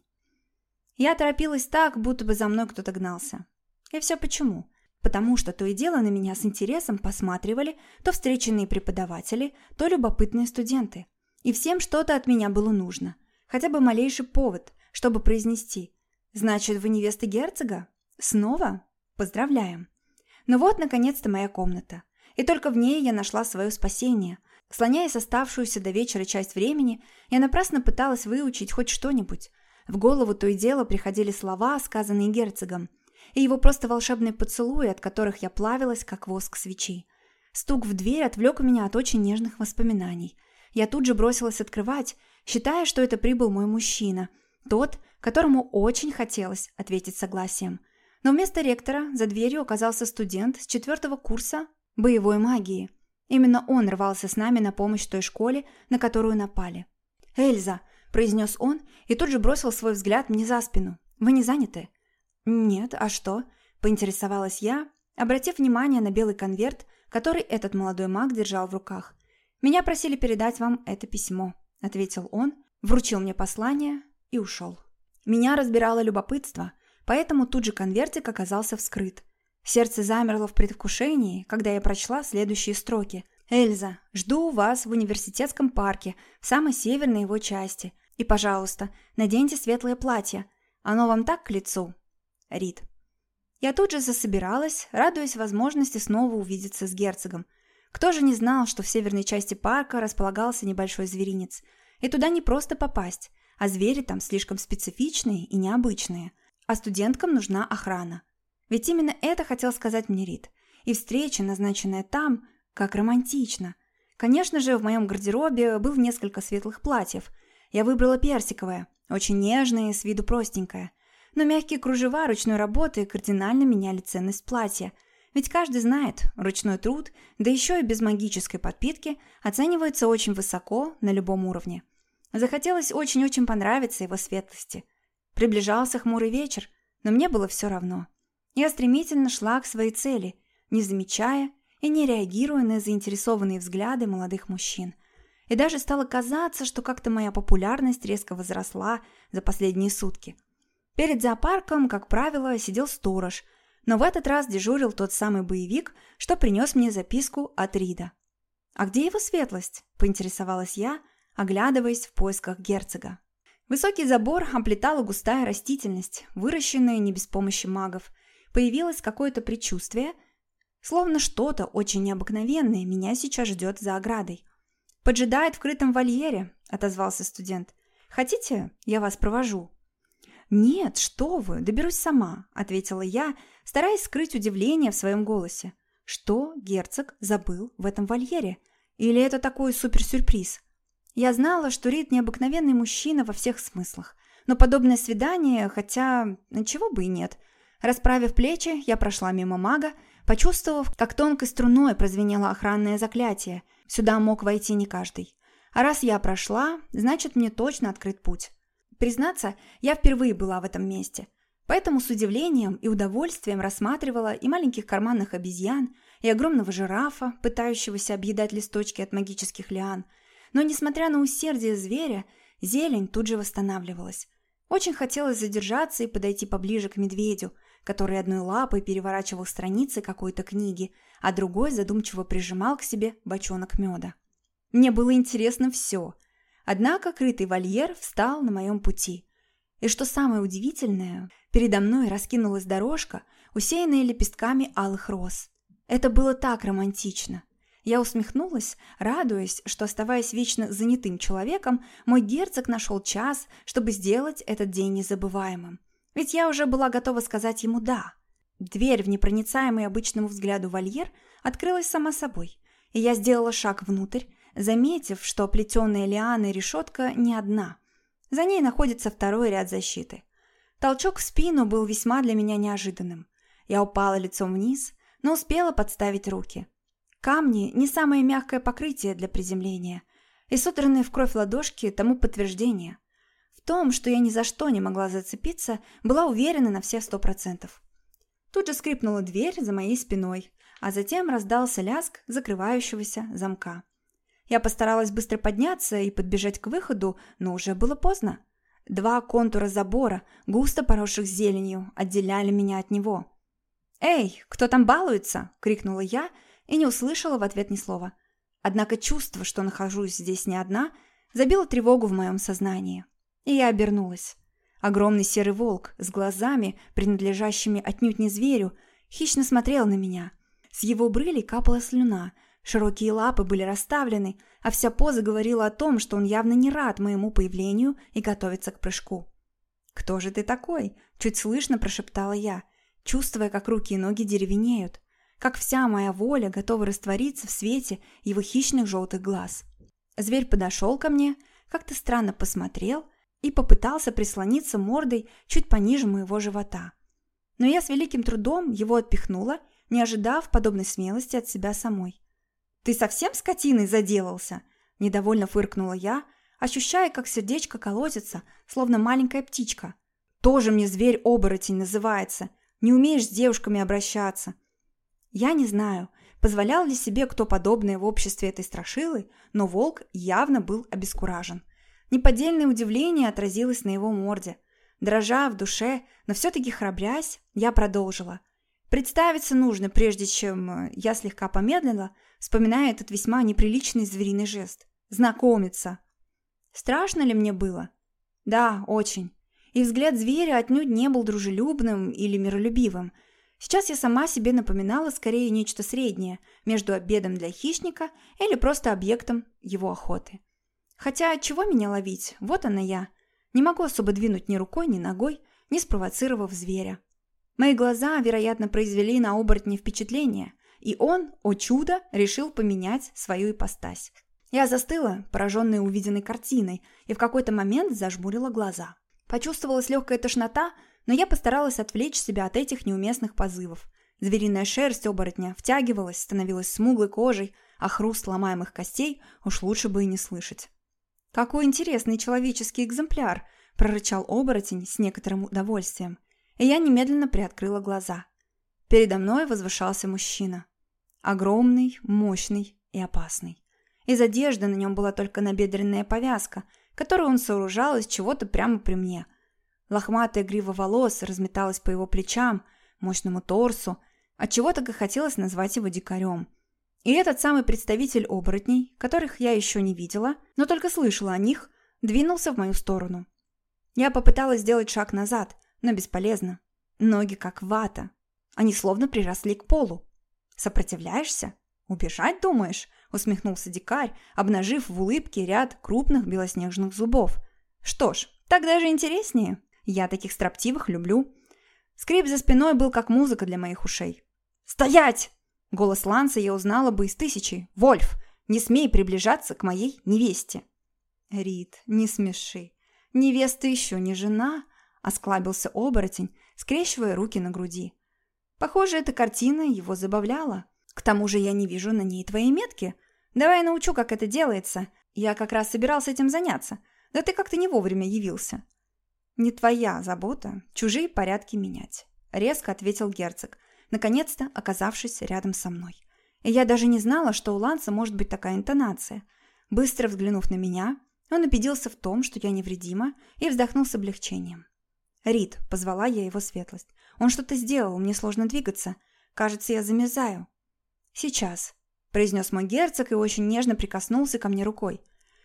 Я торопилась так, будто бы за мной кто-то гнался. И все почему? Потому что то и дело на меня с интересом посматривали то встреченные преподаватели, то любопытные студенты. И всем что-то от меня было нужно. Хотя бы малейший повод, чтобы произнести «Значит, вы невеста герцога? Снова? Поздравляем!» Но вот, наконец-то, моя комната. И только в ней я нашла свое спасение. Слоняясь оставшуюся до вечера часть времени, я напрасно пыталась выучить хоть что-нибудь. В голову то и дело приходили слова, сказанные герцогом, и его просто волшебные поцелуи, от которых я плавилась, как воск свечи. Стук в дверь отвлек меня от очень нежных воспоминаний. Я тут же бросилась открывать, считая, что это прибыл мой мужчина, тот, которому очень хотелось ответить согласием. Но вместо ректора за дверью оказался студент с четвертого курса боевой магии. Именно он рвался с нами на помощь той школе, на которую напали. «Эльза!» – произнес он и тут же бросил свой взгляд мне за спину. «Вы не заняты?» «Нет, а что?» – поинтересовалась я, обратив внимание на белый конверт, который этот молодой маг держал в руках. «Меня просили передать вам это письмо», – ответил он, вручил мне послание и ушел. Меня разбирало любопытство, поэтому тут же конвертик оказался вскрыт. Сердце замерло в предвкушении, когда я прочла следующие строки. «Эльза, жду вас в университетском парке, в самой северной его части. И, пожалуйста, наденьте светлое платье. Оно вам так к лицу?» Рид. Я тут же засобиралась, радуясь возможности снова увидеться с герцогом. Кто же не знал, что в северной части парка располагался небольшой зверинец. И туда не просто попасть, а звери там слишком специфичные и необычные. А студенткам нужна охрана. Ведь именно это хотел сказать мне Рид. И встреча, назначенная там, как романтично. Конечно же, в моем гардеробе было несколько светлых платьев. Я выбрала персиковое, очень нежное, с виду простенькое. Но мягкие кружева ручной работы кардинально меняли ценность платья. Ведь каждый знает, ручной труд, да еще и без магической подпитки, оценивается очень высоко на любом уровне. Захотелось очень-очень понравиться его светлости. Приближался хмурый вечер, но мне было все равно. Я стремительно шла к своей цели, не замечая и не реагируя на заинтересованные взгляды молодых мужчин. И даже стало казаться, что как-то моя популярность резко возросла за последние сутки. Перед зоопарком, как правило, сидел сторож, но в этот раз дежурил тот самый боевик, что принес мне записку от Рида. «А где его светлость?» – поинтересовалась я, оглядываясь в поисках герцога. Высокий забор оплетала густая растительность, выращенная не без помощи магов – появилось какое-то предчувствие, словно что-то очень необыкновенное меня сейчас ждет за оградой. «Поджидает в крытом вольере», — отозвался студент. «Хотите, я вас провожу?» «Нет, что вы, доберусь сама», — ответила я, стараясь скрыть удивление в своем голосе. Что герцог забыл в этом вольере? Или это такой суперсюрприз? Я знала, что Рид необыкновенный мужчина во всех смыслах, но подобное свидание, хотя чего бы и нет — Расправив плечи, я прошла мимо мага, почувствовав, как тонкой струной прозвенело охранное заклятие. Сюда мог войти не каждый. А раз я прошла, значит, мне точно открыт путь. Признаться, я впервые была в этом месте. Поэтому с удивлением и удовольствием рассматривала и маленьких карманных обезьян, и огромного жирафа, пытающегося объедать листочки от магических лиан. Но, несмотря на усердие зверя, зелень тут же восстанавливалась. Очень хотелось задержаться и подойти поближе к медведю, который одной лапой переворачивал страницы какой-то книги, а другой задумчиво прижимал к себе бочонок меда. Мне было интересно все. Однако крытый вольер встал на моем пути. И что самое удивительное, передо мной раскинулась дорожка, усеянная лепестками алых роз. Это было так романтично. Я усмехнулась, радуясь, что, оставаясь вечно занятым человеком, мой герцог нашел час, чтобы сделать этот день незабываемым. Ведь я уже была готова сказать ему «да». Дверь в непроницаемый обычному взгляду вольер открылась сама собой, и я сделала шаг внутрь, заметив, что оплетенная лианой решетка не одна. За ней находится второй ряд защиты. Толчок в спину был весьма для меня неожиданным. Я упала лицом вниз, но успела подставить руки. Камни – не самое мягкое покрытие для приземления, и содранные в кровь ладошки тому подтверждение. Том, что я ни за что не могла зацепиться, была уверена на все сто процентов. Тут же скрипнула дверь за моей спиной, а затем раздался ляск закрывающегося замка. Я постаралась быстро подняться и подбежать к выходу, но уже было поздно. Два контура забора, густо поросших зеленью, отделяли меня от него. «Эй, кто там балуется?» – крикнула я и не услышала в ответ ни слова. Однако чувство, что нахожусь здесь не одна, забило тревогу в моем сознании. И я обернулась. Огромный серый волк с глазами, принадлежащими отнюдь не зверю, хищно смотрел на меня. С его брыли капала слюна, широкие лапы были расставлены, а вся поза говорила о том, что он явно не рад моему появлению и готовится к прыжку. «Кто же ты такой?» – чуть слышно прошептала я, чувствуя, как руки и ноги деревенеют, как вся моя воля готова раствориться в свете его хищных желтых глаз. Зверь подошел ко мне, как-то странно посмотрел – и попытался прислониться мордой чуть пониже моего живота. Но я с великим трудом его отпихнула, не ожидав подобной смелости от себя самой. «Ты совсем скотиной заделался?» – недовольно фыркнула я, ощущая, как сердечко колотится, словно маленькая птичка. «Тоже мне зверь-оборотень называется. Не умеешь с девушками обращаться». Я не знаю, позволял ли себе кто подобное в обществе этой страшилы, но волк явно был обескуражен. Неподдельное удивление отразилось на его морде. Дрожа в душе, но все-таки храбрясь, я продолжила. Представиться нужно, прежде чем э, я слегка помедлила, вспоминая этот весьма неприличный звериный жест. Знакомиться. Страшно ли мне было? Да, очень. И взгляд зверя отнюдь не был дружелюбным или миролюбивым. Сейчас я сама себе напоминала скорее нечто среднее между обедом для хищника или просто объектом его охоты. Хотя чего меня ловить? Вот она я. Не могу особо двинуть ни рукой, ни ногой, не спровоцировав зверя. Мои глаза, вероятно, произвели на оборотня впечатление, и он, о чудо, решил поменять свою ипостась. Я застыла, пораженная увиденной картиной, и в какой-то момент зажмурила глаза. Почувствовалась легкая тошнота, но я постаралась отвлечь себя от этих неуместных позывов. Звериная шерсть оборотня втягивалась, становилась смуглой кожей, а хруст ломаемых костей уж лучше бы и не слышать. «Какой интересный человеческий экземпляр!» – прорычал оборотень с некоторым удовольствием. И я немедленно приоткрыла глаза. Передо мной возвышался мужчина. Огромный, мощный и опасный. Из одежды на нем была только набедренная повязка, которую он сооружал из чего-то прямо при мне. Лохматая грива волос разметалась по его плечам, мощному торсу, отчего так и хотелось назвать его дикарем. И этот самый представитель оборотней, которых я еще не видела, но только слышала о них, двинулся в мою сторону. Я попыталась сделать шаг назад, но бесполезно. Ноги как вата. Они словно приросли к полу. Сопротивляешься? Убежать, думаешь? усмехнулся дикарь, обнажив в улыбке ряд крупных белоснежных зубов. Что ж, так даже интереснее. Я таких строптивых люблю. Скрип за спиной был как музыка для моих ушей. «Стоять!» Голос Ланса я узнала бы из тысячи. «Вольф, не смей приближаться к моей невесте!» «Рит, не смеши. Невеста еще не жена», — осклабился оборотень, скрещивая руки на груди. Похоже, эта картина его забавляла. К тому же я не вижу на ней твоей метки. Давай научу, как это делается. Я как раз собирался этим заняться. Да ты как-то не вовремя явился. Не твоя забота чужие порядки менять. Резко ответил герцог, наконец-то оказавшись рядом со мной. И я даже не знала, что у Ланса может быть такая интонация. Быстро взглянув на меня, он убедился в том, что я невредима, и вздохнул с облегчением. «Рит», — позвала я его светлость. «Он что-то сделал, мне сложно двигаться. Кажется, я замерзаю». «Сейчас», – произнес мой герцог и очень нежно прикоснулся ко мне рукой.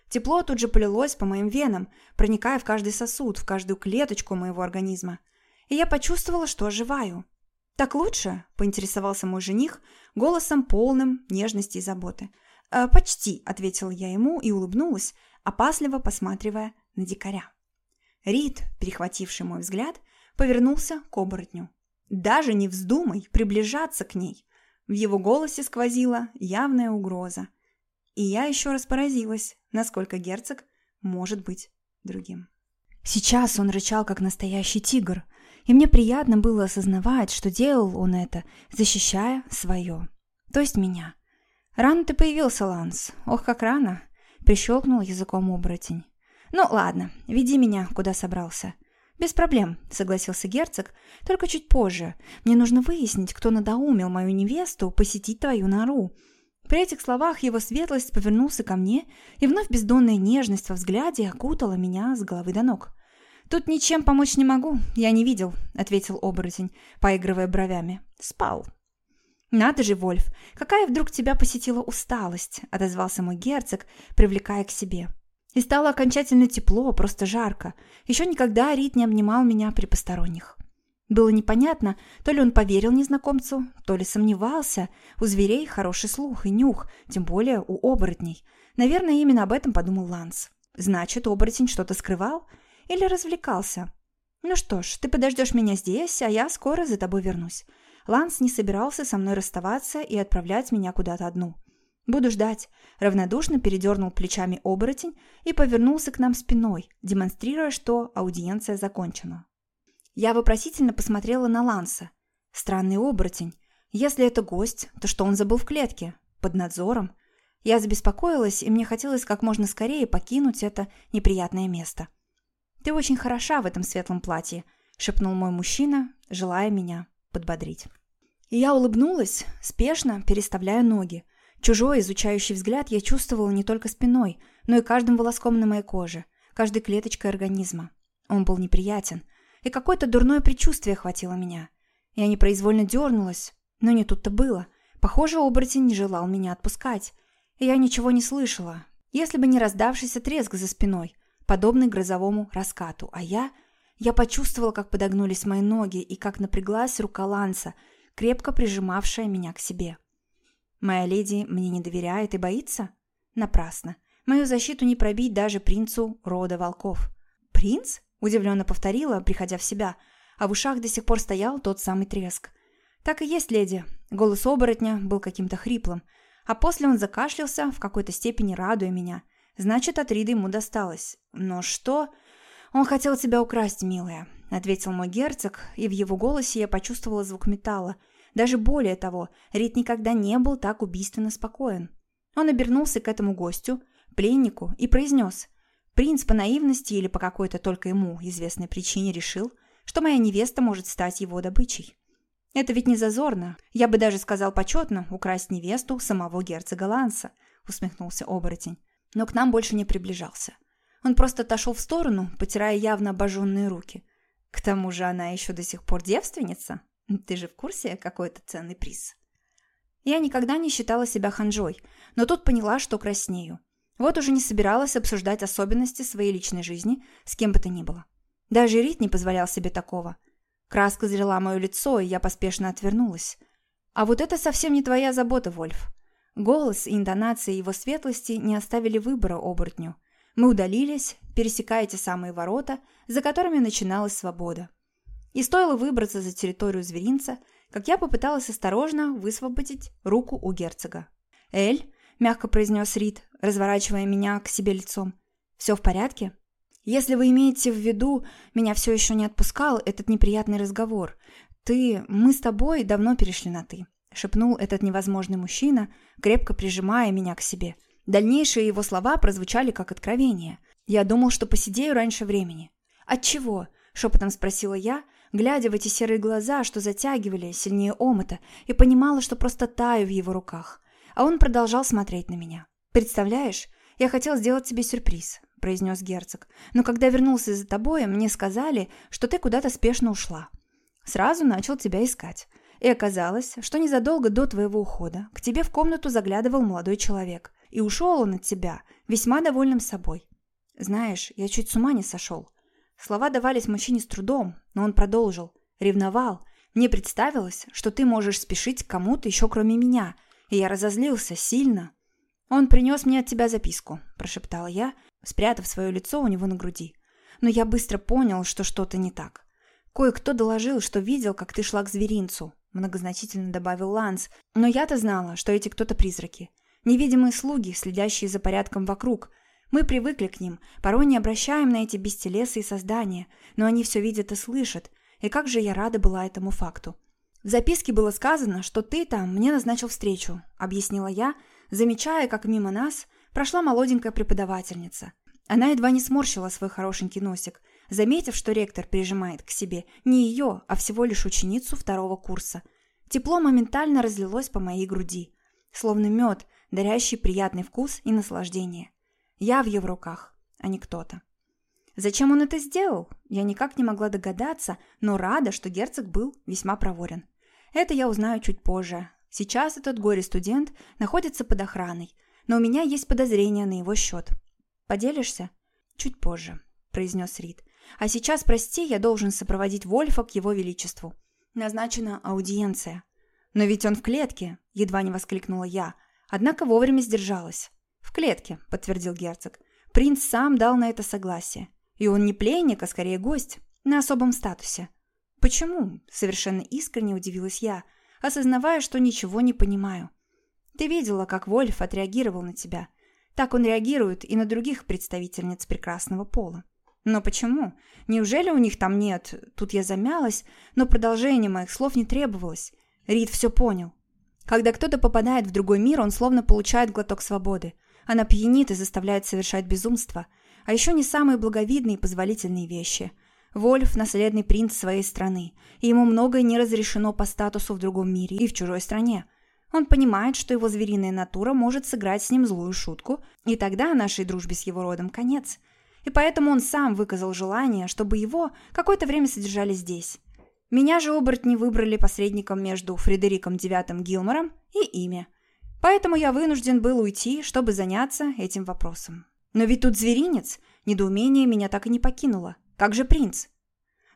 Тепло тут же полилось по моим венам, проникая в каждый сосуд, в каждую клеточку моего организма. И я почувствовала, что оживаю. «Так лучше?» – поинтересовался мой жених, голосом полным нежности и заботы. «Э, «Почти», – ответила я ему и улыбнулась, опасливо посматривая на дикаря. Рид, перехвативший мой взгляд, повернулся к оборотню. «Даже не вздумай приближаться к ней!» В его голосе сквозила явная угроза. И я еще раз поразилась, насколько герцог может быть другим. Сейчас он рычал, как настоящий тигр, и мне приятно было осознавать, что делал он это, защищая свое, то есть меня. «Рано ты появился, Ланс. Ох, как рано!» — прищелкнул языком оборотень. «Ну, ладно, веди меня, куда собрался». «Без проблем», — согласился герцог, — «только чуть позже. Мне нужно выяснить, кто надоумил мою невесту посетить твою нору». При этих словах его светлость повернулся ко мне, и вновь бездонная нежность во взгляде окутала меня с головы до ног. «Тут ничем помочь не могу, я не видел», — ответил оборотень, поигрывая бровями. «Спал». «Надо же, Вольф, какая вдруг тебя посетила усталость?» — отозвался мой герцог, привлекая к себе. И стало окончательно тепло, просто жарко. Еще никогда Рит не обнимал меня при посторонних. Было непонятно, то ли он поверил незнакомцу, то ли сомневался. У зверей хороший слух и нюх, тем более у оборотней. Наверное, именно об этом подумал Ланс. Значит, оборотень что-то скрывал или развлекался. Ну что ж, ты подождешь меня здесь, а я скоро за тобой вернусь. Ланс не собирался со мной расставаться и отправлять меня куда-то одну. «Буду ждать», – равнодушно передернул плечами оборотень и повернулся к нам спиной, демонстрируя, что аудиенция закончена. Я вопросительно посмотрела на Ланса. Странный оборотень. Если это гость, то что он забыл в клетке? Под надзором? Я забеспокоилась, и мне хотелось как можно скорее покинуть это неприятное место. «Ты очень хороша в этом светлом платье», – шепнул мой мужчина, желая меня подбодрить. И я улыбнулась, спешно переставляя ноги, Чужой изучающий взгляд я чувствовала не только спиной, но и каждым волоском на моей коже, каждой клеточкой организма. Он был неприятен, и какое-то дурное предчувствие охватило меня. Я непроизвольно дернулась, но не тут-то было. Похоже, оборотень не желал меня отпускать. И я ничего не слышала, если бы не раздавшийся треск за спиной, подобный грозовому раскату. А я... Я почувствовала, как подогнулись мои ноги и как напряглась рука Ланса, крепко прижимавшая меня к себе. Моя леди мне не доверяет и боится? Напрасно. Мою защиту не пробить даже принцу рода волков. «Принц?» – удивленно повторила, приходя в себя, а в ушах до сих пор стоял тот самый треск. «Так и есть, леди». Голос оборотня был каким-то хриплым, а после он закашлялся, в какой-то степени радуя меня. Значит, от Риды ему досталось. Но что? Он хотел тебя украсть, милая, ответил мой герцог, и в его голосе я почувствовала звук металла. Даже более того, Рид никогда не был так убийственно спокоен. Он обернулся к этому гостю, пленнику, и произнес. Принц по наивности или по какой-то только ему известной причине решил, что моя невеста может стать его добычей. Это ведь не зазорно. Я бы даже сказал почетно украсть невесту самого герцога Ланса, усмехнулся оборотень. Но к нам больше не приближался. Он просто отошел в сторону, потирая явно обожженные руки. К тому же она еще до сих пор девственница. Ты же в курсе, какой это ценный приз? Я никогда не считала себя ханжой, но тут поняла, что краснею. Вот уже не собиралась обсуждать особенности своей личной жизни с кем бы то ни было. Даже Рит не позволял себе такого. Краска залила мое лицо, и я поспешно отвернулась. А вот это совсем не твоя забота, Вольф. Голос и интонации его светлости не оставили выбора оборотню. Мы удалились, пересекая эти самые ворота, за которыми начиналась свобода. И стоило выбраться за территорию зверинца, как я попыталась осторожно высвободить руку у герцога. «Эль», — мягко произнес Рид, разворачивая меня к себе лицом, — «все в порядке?» Если вы имеете в виду, меня все еще не отпускал этот неприятный разговор. Ты, мы с тобой давно перешли на «ты», — шепнул этот невозможный мужчина, крепко прижимая меня к себе. Дальнейшие его слова прозвучали как откровение. Я думал, что посидею раньше времени. От чего? шепотом спросила я, глядя в эти серые глаза, что затягивали сильнее омыта, и понимала, что просто таю в его руках. А он продолжал смотреть на меня. «Представляешь, я хотел сделать тебе сюрприз. – произнес герцог. «Но когда вернулся за тобой, мне сказали, что ты куда-то спешно ушла. Сразу начал тебя искать. И оказалось, что незадолго до твоего ухода к тебе в комнату заглядывал молодой человек. И ушел он от тебя, весьма довольным собой. Знаешь, я чуть с ума не сошел. Слова давались мужчине с трудом, но он продолжил. Ревновал. Мне представилось, что ты можешь спешить к кому-то еще кроме меня. И я разозлился сильно. Он принес мне от тебя записку, прошептала я, спрятав свое лицо у него на груди. Но я быстро понял, что что-то не так. Кое-кто доложил, что видел, как ты шла к зверинцу, многозначительно добавил Ланс, но я-то знала, что эти кто-то призраки. Невидимые слуги, следящие за порядком вокруг. Мы привыкли к ним, порой не обращаем на эти бестелесые создания, но они все видят и слышат, и как же я рада была этому факту. В записке было сказано, что ты там мне назначил встречу, объяснила я, замечая, как мимо нас прошла молоденькая преподавательница. Она едва не сморщила свой хорошенький носик, заметив, что ректор прижимает к себе не ее, а всего лишь ученицу второго курса. Тепло моментально разлилось по моей груди, словно мед, дарящий приятный вкус и наслаждение. Я в его руках, а не кто-то. Зачем он это сделал? Я никак не могла догадаться, но рада, что герцог был весьма проворен. Это я узнаю чуть позже. Сейчас этот горе-студент находится под охраной, но у меня есть подозрения на его счет. Поделишься? Чуть позже, произнес Рид. А сейчас, прости, я должен сопроводить Вольфа к его величеству. Назначена аудиенция. Но ведь он в клетке, едва не воскликнула я, однако вовремя сдержалась. В клетке, подтвердил герцог. Принц сам дал на это согласие. И он не пленник, а скорее гость, на особом статусе. Почему? Совершенно искренне удивилась я, осознавая, что ничего не понимаю. Ты видела, как Вольф отреагировал на тебя. Так он реагирует и на других представительниц прекрасного пола. Но почему? Неужели у них там нет? Тут я замялась, но продолжение моих слов не требовалось. Рид все понял. Когда кто-то попадает в другой мир, он словно получает глоток свободы. Она пьянит и заставляет совершать безумство. А еще не самые благовидные и позволительные вещи. Вольф – наследный принц своей страны, и ему многое не разрешено по статусу в другом мире и в чужой стране. Он понимает, что его звериная натура может сыграть с ним злую шутку, и тогда нашей дружбе с его родом конец. И поэтому он сам выказал желание, чтобы его какое-то время содержали здесь. Меня же оборотни выбрали посредником между Фредериком IX Гилмором и ими. Поэтому я вынужден был уйти, чтобы заняться этим вопросом. Но ведь тут зверинец, недоумение меня так и не покинуло. Как же принц?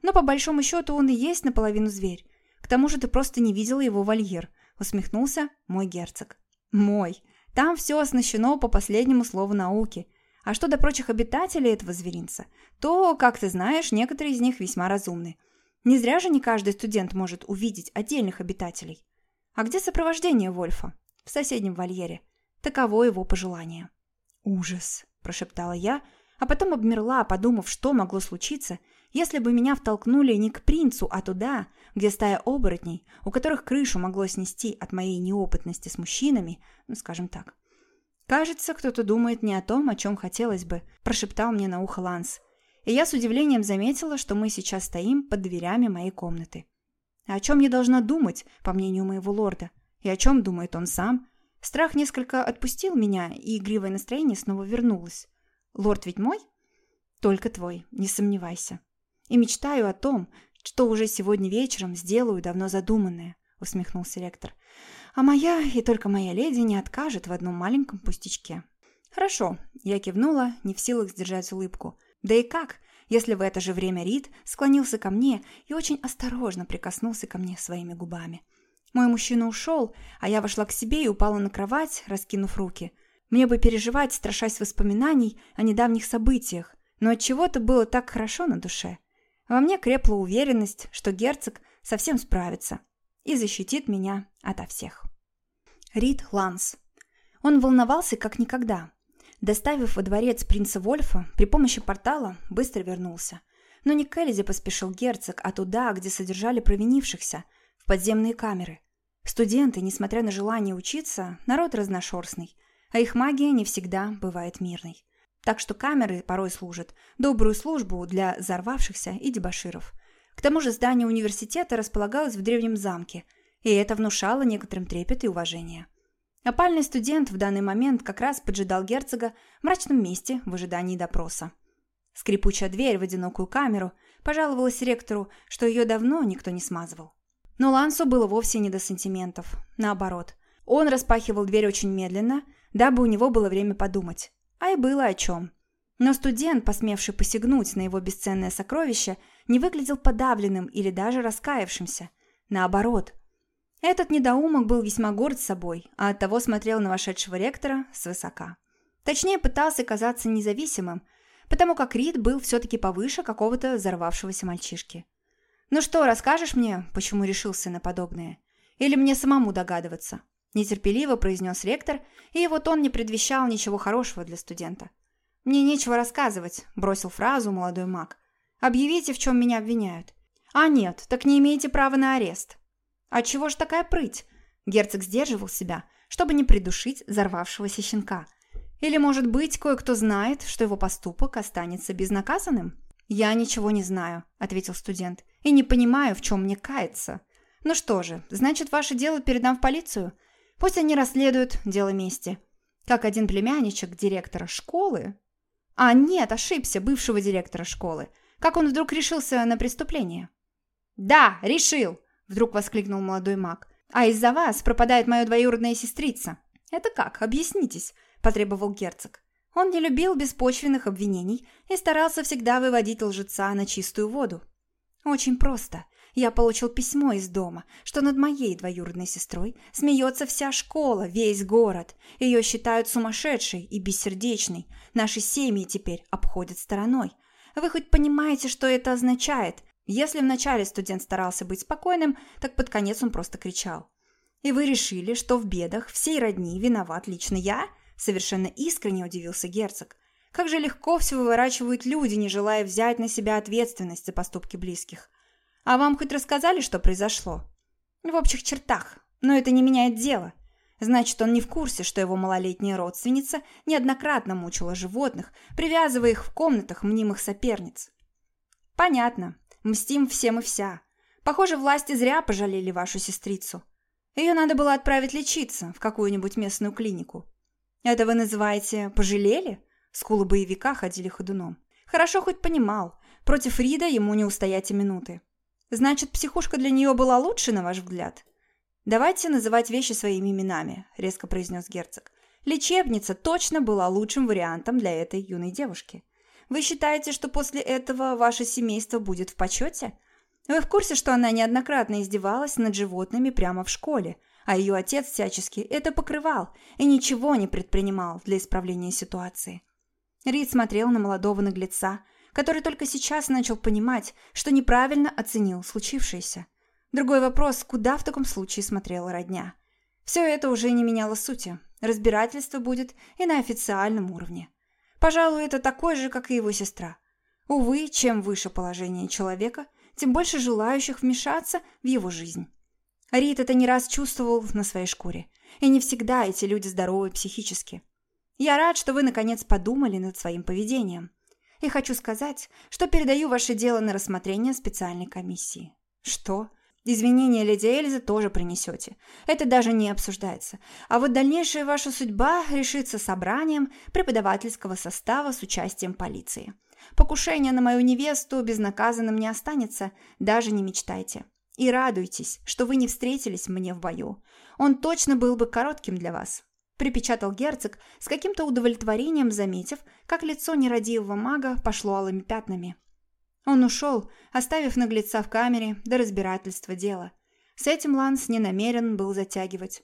Но по большому счету он и есть наполовину зверь. К тому же ты просто не видела его вольер, усмехнулся мой герцог. Мой. Там все оснащено по последнему слову науки. А что до прочих обитателей этого зверинца, то, как ты знаешь, некоторые из них весьма разумны. Не зря же не каждый студент может увидеть отдельных обитателей. А где сопровождение Вольфа? В соседнем вольере. Таково его пожелание. «Ужас!» – прошептала я, а потом обмерла, подумав, что могло случиться, если бы меня втолкнули не к принцу, а туда, где стая оборотней, у которых крышу могло снести от моей неопытности с мужчинами, ну, скажем так. «Кажется, кто-то думает не о том, о чем хотелось бы», – прошептал мне на ухо Ланс – и я с удивлением заметила, что мы сейчас стоим под дверями моей комнаты. А о чем я должна думать, по мнению моего лорда? И о чем думает он сам? Страх несколько отпустил меня, и игривое настроение снова вернулось. Лорд ведь мой? Только твой, не сомневайся. И мечтаю о том, что уже сегодня вечером сделаю давно задуманное, усмехнулся ректор. А моя и только моя леди не откажет в одном маленьком пустячке. Хорошо, я кивнула, не в силах сдержать улыбку. Да и как, если в это же время Рид склонился ко мне и очень осторожно прикоснулся ко мне своими губами. Мой мужчина ушел, а я вошла к себе и упала на кровать, раскинув руки. Мне бы переживать, страшась воспоминаний о недавних событиях, но от чего то было так хорошо на душе. Во мне крепла уверенность, что герцог совсем справится и защитит меня ото всех. Рид Ланс. Он волновался как никогда. Доставив во дворец принца Вольфа, при помощи портала быстро вернулся. Но не к Эльзе поспешил герцог, а туда, где содержали провинившихся, в подземные камеры. Студенты, несмотря на желание учиться, народ разношерстный, а их магия не всегда бывает мирной. Так что камеры порой служат добрую службу для взорвавшихся и дебоширов. К тому же здание университета располагалось в древнем замке, и это внушало некоторым трепет и уважение. Опальный студент в данный момент как раз поджидал герцога в мрачном месте в ожидании допроса. Скрипучая дверь в одинокую камеру пожаловалась ректору, что ее давно никто не смазывал. Но Лансу было вовсе не до сантиментов. Наоборот, он распахивал дверь очень медленно, дабы у него было время подумать. А и было о чем. Но студент, посмевший посягнуть на его бесценное сокровище, не выглядел подавленным или даже раскаявшимся. Наоборот, этот недоумок был весьма горд собой, а оттого смотрел на вошедшего ректора свысока. Точнее, пытался казаться независимым, потому как Рид был все-таки повыше какого-то взорвавшегося мальчишки. «Ну что, расскажешь мне, почему решился на подобное? Или мне самому догадываться?» Нетерпеливо произнес ректор, и его тон не предвещал ничего хорошего для студента. «Мне нечего рассказывать», – бросил фразу молодой маг. «Объявите, в чем меня обвиняют». «А нет, так не имеете права на арест». «А чего ж такая прыть?» Герцог сдерживал себя, чтобы не придушить взорвавшегося щенка. Или, может быть, кое-кто знает, что его поступок останется безнаказанным? «Я ничего не знаю», — ответил студент, — «и не понимаю, в чем мне каяться». «Ну что же, значит, ваше дело передам в полицию? Пусть они расследуют дело мести». Как один племянничек директора школы... А, нет, ошибся, бывшего директора школы. Как он вдруг решился на преступление? «Да, решил!» Вдруг воскликнул молодой маг. «А из-за вас пропадает моя двоюродная сестрица». «Это как? Объяснитесь», – потребовал герцог. Он не любил беспочвенных обвинений и старался всегда выводить лжеца на чистую воду. «Очень просто. Я получил письмо из дома, что над моей двоюродной сестрой смеется вся школа, весь город. Ее считают сумасшедшей и бессердечной. Наши семьи теперь обходят стороной. Вы хоть понимаете, что это означает? Если вначале студент старался быть спокойным, так под конец он просто кричал. «И вы решили, что в бедах всей родни виноват лично я?» Совершенно искренне удивился герцог. «Как же легко все выворачивают люди, не желая взять на себя ответственность за поступки близких. А вам хоть рассказали, что произошло?» «В общих чертах, но это не меняет дело. Значит, он не в курсе, что его малолетняя родственница неоднократно мучила животных, привязывая их в комнатах мнимых соперниц». «Понятно. Мстим всем и вся. Похоже, власти зря пожалели вашу сестрицу. Ее надо было отправить лечиться в какую-нибудь местную клинику. Это вы называете «пожалели»?» Скулы боевика ходили ходуном. Хорошо хоть понимал. Против Рида ему не устоять и минуты. Значит, психушка для нее была лучше, на ваш взгляд? Давайте называть вещи своими именами, резко произнес герцог. Лечебница точно была лучшим вариантом для этой юной девушки. Вы считаете, что после этого ваше семейство будет в почете? Вы в курсе, что она неоднократно издевалась над животными прямо в школе, а ее отец всячески это покрывал и ничего не предпринимал для исправления ситуации? Рид смотрел на молодого наглеца, который только сейчас начал понимать, что неправильно оценил случившееся. Другой вопрос, куда в таком случае смотрела родня? Все это уже не меняло сути. Разбирательство будет и на официальном уровне. Пожалуй, это такой же, как и его сестра. Увы, чем выше положение человека, тем больше желающих вмешаться в его жизнь. Рит это не раз чувствовал на своей шкуре. И не всегда эти люди здоровы психически. Я рад, что вы наконец подумали над своим поведением. И хочу сказать, что передаю ваше дело на рассмотрение специальной комиссии. Что? Извинения леди Эльзы тоже принесете. Это даже не обсуждается. А вот дальнейшая ваша судьба решится собранием преподавательского состава с участием полиции. Покушение на мою невесту безнаказанным не останется, даже не мечтайте. И радуйтесь, что вы не встретились мне в бою. Он точно был бы коротким для вас припечатал герцог с каким-то удовлетворением, заметив, как лицо нерадивого мага пошло алыми пятнами. Он ушел, оставив наглеца в камере до разбирательства дела. С этим Ланс не намерен был затягивать.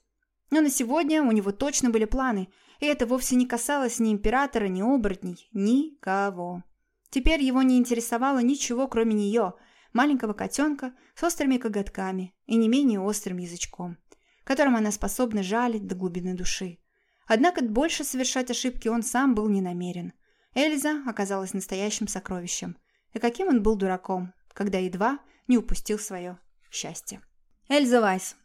Но на сегодня у него точно были планы, и это вовсе не касалось ни императора, ни оборотней, никого. Теперь его не интересовало ничего, кроме нее, маленького котенка с острыми коготками и не менее острым язычком, которым она способна жалить до глубины души. Однако больше совершать ошибки он сам был не намерен. Эльза оказалась настоящим сокровищем. И каким он был дураком, когда едва не упустил свое счастье. Эльза Вайс.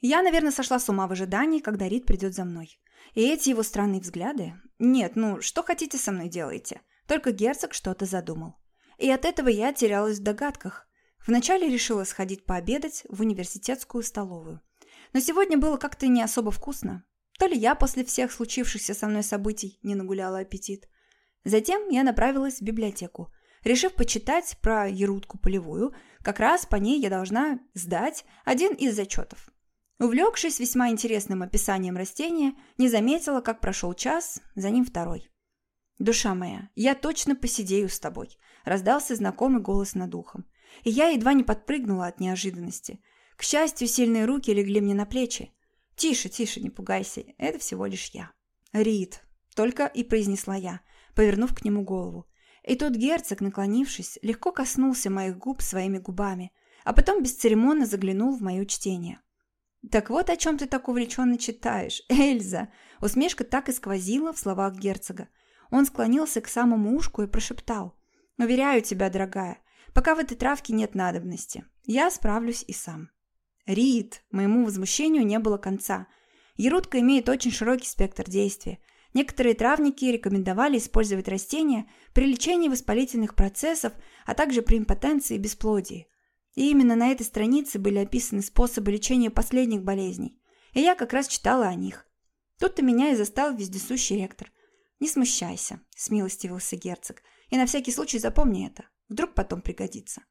Я, наверное, сошла с ума в ожидании, когда Рид придет за мной. И эти его странные взгляды... Нет, ну, что хотите со мной делайте. Только герцог что-то задумал. И от этого я терялась в догадках. Вначале решила сходить пообедать в университетскую столовую. Но сегодня было как-то не особо вкусно. То ли я после всех случившихся со мной событий не нагуляла аппетит. Затем я направилась в библиотеку, решив почитать про ерутку полевую. Как раз по ней я должна сдать один из зачетов. Увлекшись весьма интересным описанием растения, не заметила, как прошел час, за ним второй. «Душа моя, я точно посидею с тобой», – раздался знакомый голос над ухом. И я едва не подпрыгнула от неожиданности. К счастью, сильные руки легли мне на плечи. «Тише, тише, не пугайся, это всего лишь я». «Рид», — только и произнесла я, повернув к нему голову. И тот герцог, наклонившись, легко коснулся моих губ своими губами, а потом бесцеремонно заглянул в мое чтение. «Так вот о чем ты так увлеченно читаешь, Эльза!» Усмешка так и сквозила в словах герцога. Он склонился к самому ушку и прошептал. «Уверяю тебя, дорогая, пока в этой травке нет надобности. Я справлюсь и сам». Рид, моему возмущению не было конца. Ерутка имеет очень широкий спектр действия. Некоторые травники рекомендовали использовать растения при лечении воспалительных процессов, а также при импотенции и бесплодии. И именно на этой странице были описаны способы лечения последних болезней. И я как раз читала о них. Тут-то меня и застал вездесущий ректор. «Не смущайся», – смилостивился герцог. «И на всякий случай запомни это. Вдруг потом пригодится».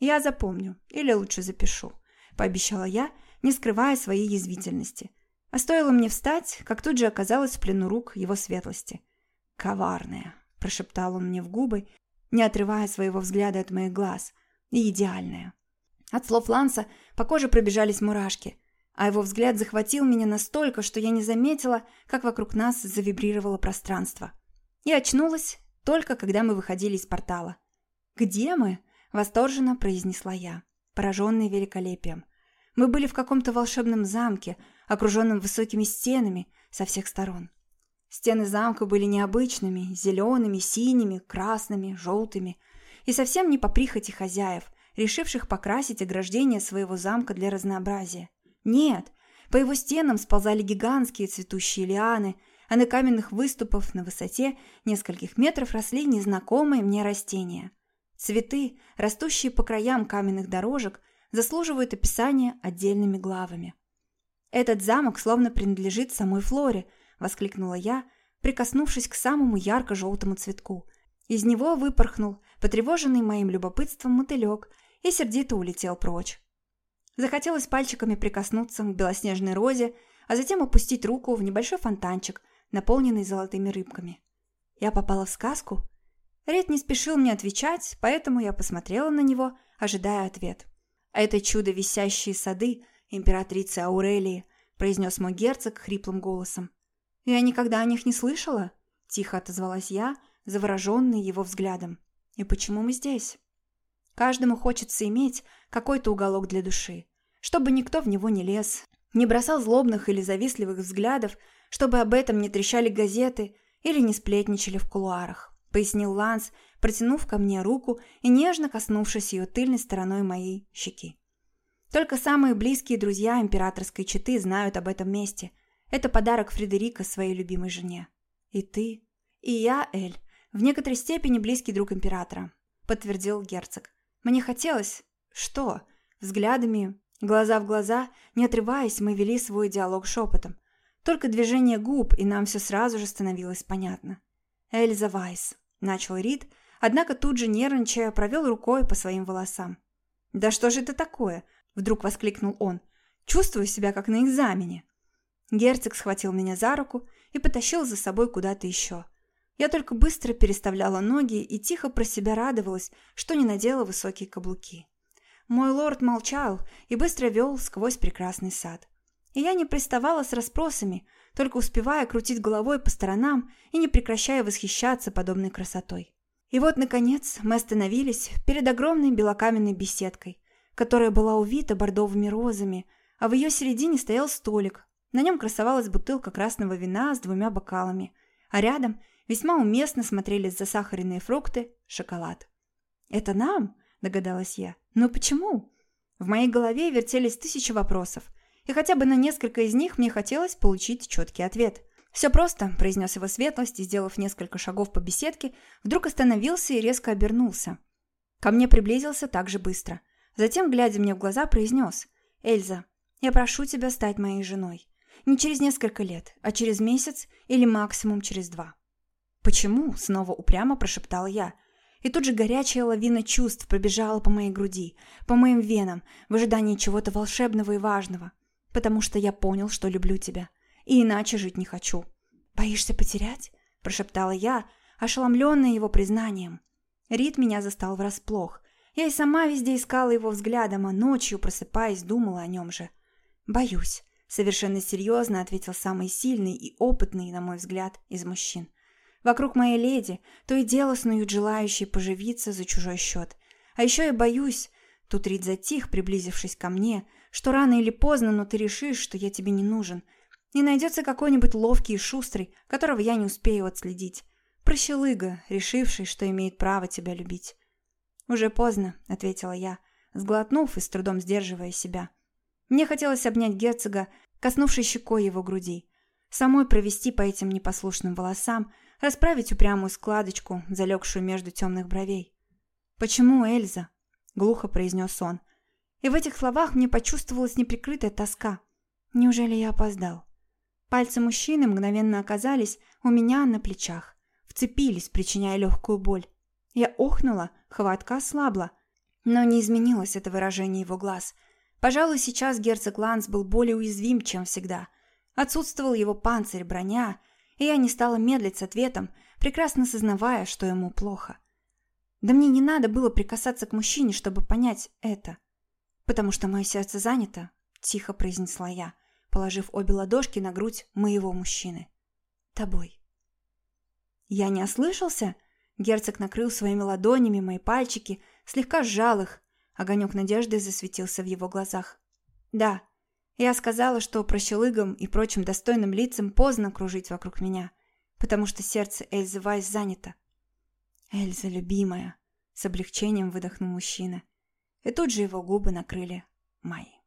«Я запомню. Или лучше запишу». – пообещала я, не скрывая своей язвительности. А стоило мне встать, как тут же оказалась в плену рук его светлости. «Коварная», – прошептал он мне в губы, не отрывая своего взгляда от моих глаз, и идеальная. От слов Ланса по коже пробежались мурашки, а его взгляд захватил меня настолько, что я не заметила, как вокруг нас завибрировало пространство. И очнулась только когда мы выходили из портала. «Где мы?» – восторженно произнесла я пораженный великолепием. Мы были в каком-то волшебном замке, окруженном высокими стенами со всех сторон. Стены замка были необычными, зелеными, синими, красными, желтыми, и совсем не по прихоти хозяев, решивших покрасить ограждение своего замка для разнообразия. Нет, по его стенам сползали гигантские цветущие лианы, а на каменных выступах на высоте нескольких метров росли незнакомые мне растения – Цветы, растущие по краям каменных дорожек, заслуживают описания отдельными главами. «Этот замок словно принадлежит самой Флоре», – воскликнула я, прикоснувшись к самому ярко-желтому цветку. Из него выпорхнул, потревоженный моим любопытством мотылек, и сердито улетел прочь. Захотелось пальчиками прикоснуться к белоснежной розе, а затем опустить руку в небольшой фонтанчик, наполненный золотыми рыбками. Я попала в сказку? Ред не спешил мне отвечать, поэтому я посмотрела на него, ожидая ответ. «А это чудо висящие сады императрицы Аурелии», произнес мой герцог хриплым голосом. «Я никогда о них не слышала», – тихо отозвалась я, завороженный его взглядом. «И почему мы здесь?» Каждому хочется иметь какой-то уголок для души, чтобы никто в него не лез, не бросал злобных или завистливых взглядов, чтобы об этом не трещали газеты или не сплетничали в кулуарах, пояснил Ланс, протянув ко мне руку и нежно коснувшись ее тыльной стороной моей щеки. Только самые близкие друзья императорской четы знают об этом месте. Это подарок Фредерика своей любимой жене. И ты, и я, Эль, в некоторой степени близкий друг императора, подтвердил герцог. Мне хотелось... Что? Взглядами, глаза в глаза, не отрываясь, мы вели свой диалог шепотом. Только движение губ, и нам все сразу же становилось понятно. «Эльза Вайс», — начал Рид, однако тут же, нервничая, провел рукой по своим волосам. «Да что же это такое?» — вдруг воскликнул он. «Чувствую себя как на экзамене». Герцог схватил меня за руку и потащил за собой куда-то еще. Я только быстро переставляла ноги и тихо про себя радовалась, что не надела высокие каблуки. Мой лорд молчал и быстро вел сквозь прекрасный сад. И я не приставала с расспросами, только успевая крутить головой по сторонам и не прекращая восхищаться подобной красотой. И вот, наконец, мы остановились перед огромной белокаменной беседкой, которая была увита бордовыми розами, а в ее середине стоял столик. На нем красовалась бутылка красного вина с двумя бокалами, а рядом весьма уместно смотрелись засахаренные фрукты, шоколад. «Это нам?» – догадалась я. «Но почему?» В моей голове вертелись тысячи вопросов – и хотя бы на несколько из них мне хотелось получить четкий ответ. «Все просто», – произнес его светлость и, сделав несколько шагов по беседке, вдруг остановился и резко обернулся. Ко мне приблизился так же быстро. Затем, глядя мне в глаза, произнес «Эльза, я прошу тебя стать моей женой. Не через несколько лет, а через месяц или максимум через два». «Почему?» – снова упрямо прошептала я. И тут же горячая лавина чувств пробежала по моей груди, по моим венам, в ожидании чего-то волшебного и важного потому что я понял, что люблю тебя, и иначе жить не хочу». «Боишься потерять?» – прошептала я, ошеломленная его признанием. Рид меня застал врасплох. Я и сама везде искала его взглядом, а ночью, просыпаясь, думала о нем же. «Боюсь», – совершенно серьезно ответил самый сильный и опытный, на мой взгляд, из мужчин. «Вокруг моей леди то и дело снуют желающие поживиться за чужой счет. А еще я боюсь...» Тут Рид затих, приблизившись ко мне – что рано или поздно, но ты решишь, что я тебе не нужен. И найдется какой-нибудь ловкий и шустрый, которого я не успею отследить. Прощелыга, решивший, что имеет право тебя любить. «Уже поздно», — ответила я, сглотнув и с трудом сдерживая себя. Мне хотелось обнять герцога, коснувшись щекой его груди, самой провести по этим непослушным волосам, расправить упрямую складочку, залегшую между темных бровей. «Почему Эльза?» — глухо произнес он — и в этих словах мне почувствовалась неприкрытая тоска. Неужели я опоздал? Пальцы мужчины мгновенно оказались у меня на плечах, вцепились, причиняя легкую боль. Я охнула, хватка ослабла, но не изменилось это выражение его глаз. Пожалуй, сейчас герцог Ланс был более уязвим, чем всегда. Отсутствовал его панцирь, броня, и я не стала медлить с ответом, прекрасно сознавая, что ему плохо. Да мне не надо было прикасаться к мужчине, чтобы понять это. «Потому что мое сердце занято», — тихо произнесла я, положив обе ладошки на грудь моего мужчины. «Тобой». Я не ослышался? Герцог накрыл своими ладонями мои пальчики, слегка сжал их. Огонек надежды засветился в его глазах. «Да, я сказала, что прощелыгам и прочим достойным лицам поздно кружить вокруг меня, потому что сердце Эльзы Вайс занято». «Эльза, любимая», — с облегчением выдохнул мужчина и тут же его губы накрыли мои.